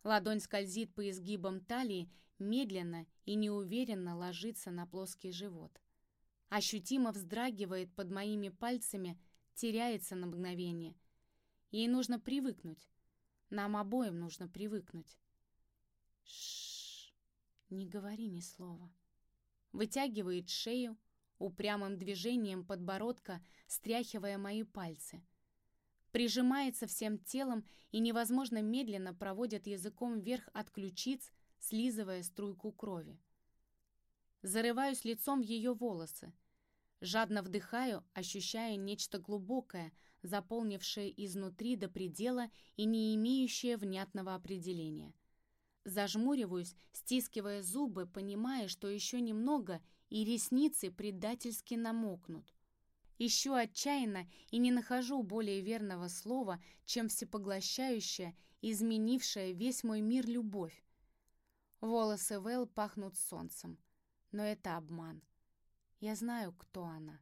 ладонь скользит по изгибам талии, медленно и неуверенно ложится на плоский живот. Ощутимо вздрагивает под моими пальцами, теряется на мгновение. Ей нужно привыкнуть. Нам обоим нужно привыкнуть. Шш, не говори ни слова. Вытягивает шею, упрямым движением подбородка, стряхивая мои пальцы. Прижимается всем телом и невозможно медленно проводит языком вверх от ключиц, слизывая струйку крови. Зарываюсь лицом в ее волосы. Жадно вдыхаю, ощущая нечто глубокое, заполнившее изнутри до предела и не имеющее внятного определения. Зажмуриваюсь, стискивая зубы, понимая, что еще немного, и ресницы предательски намокнут. Ищу отчаянно и не нахожу более верного слова, чем всепоглощающая, изменившая весь мой мир любовь. Волосы Вэл пахнут солнцем, но это обман. Я знаю, кто она.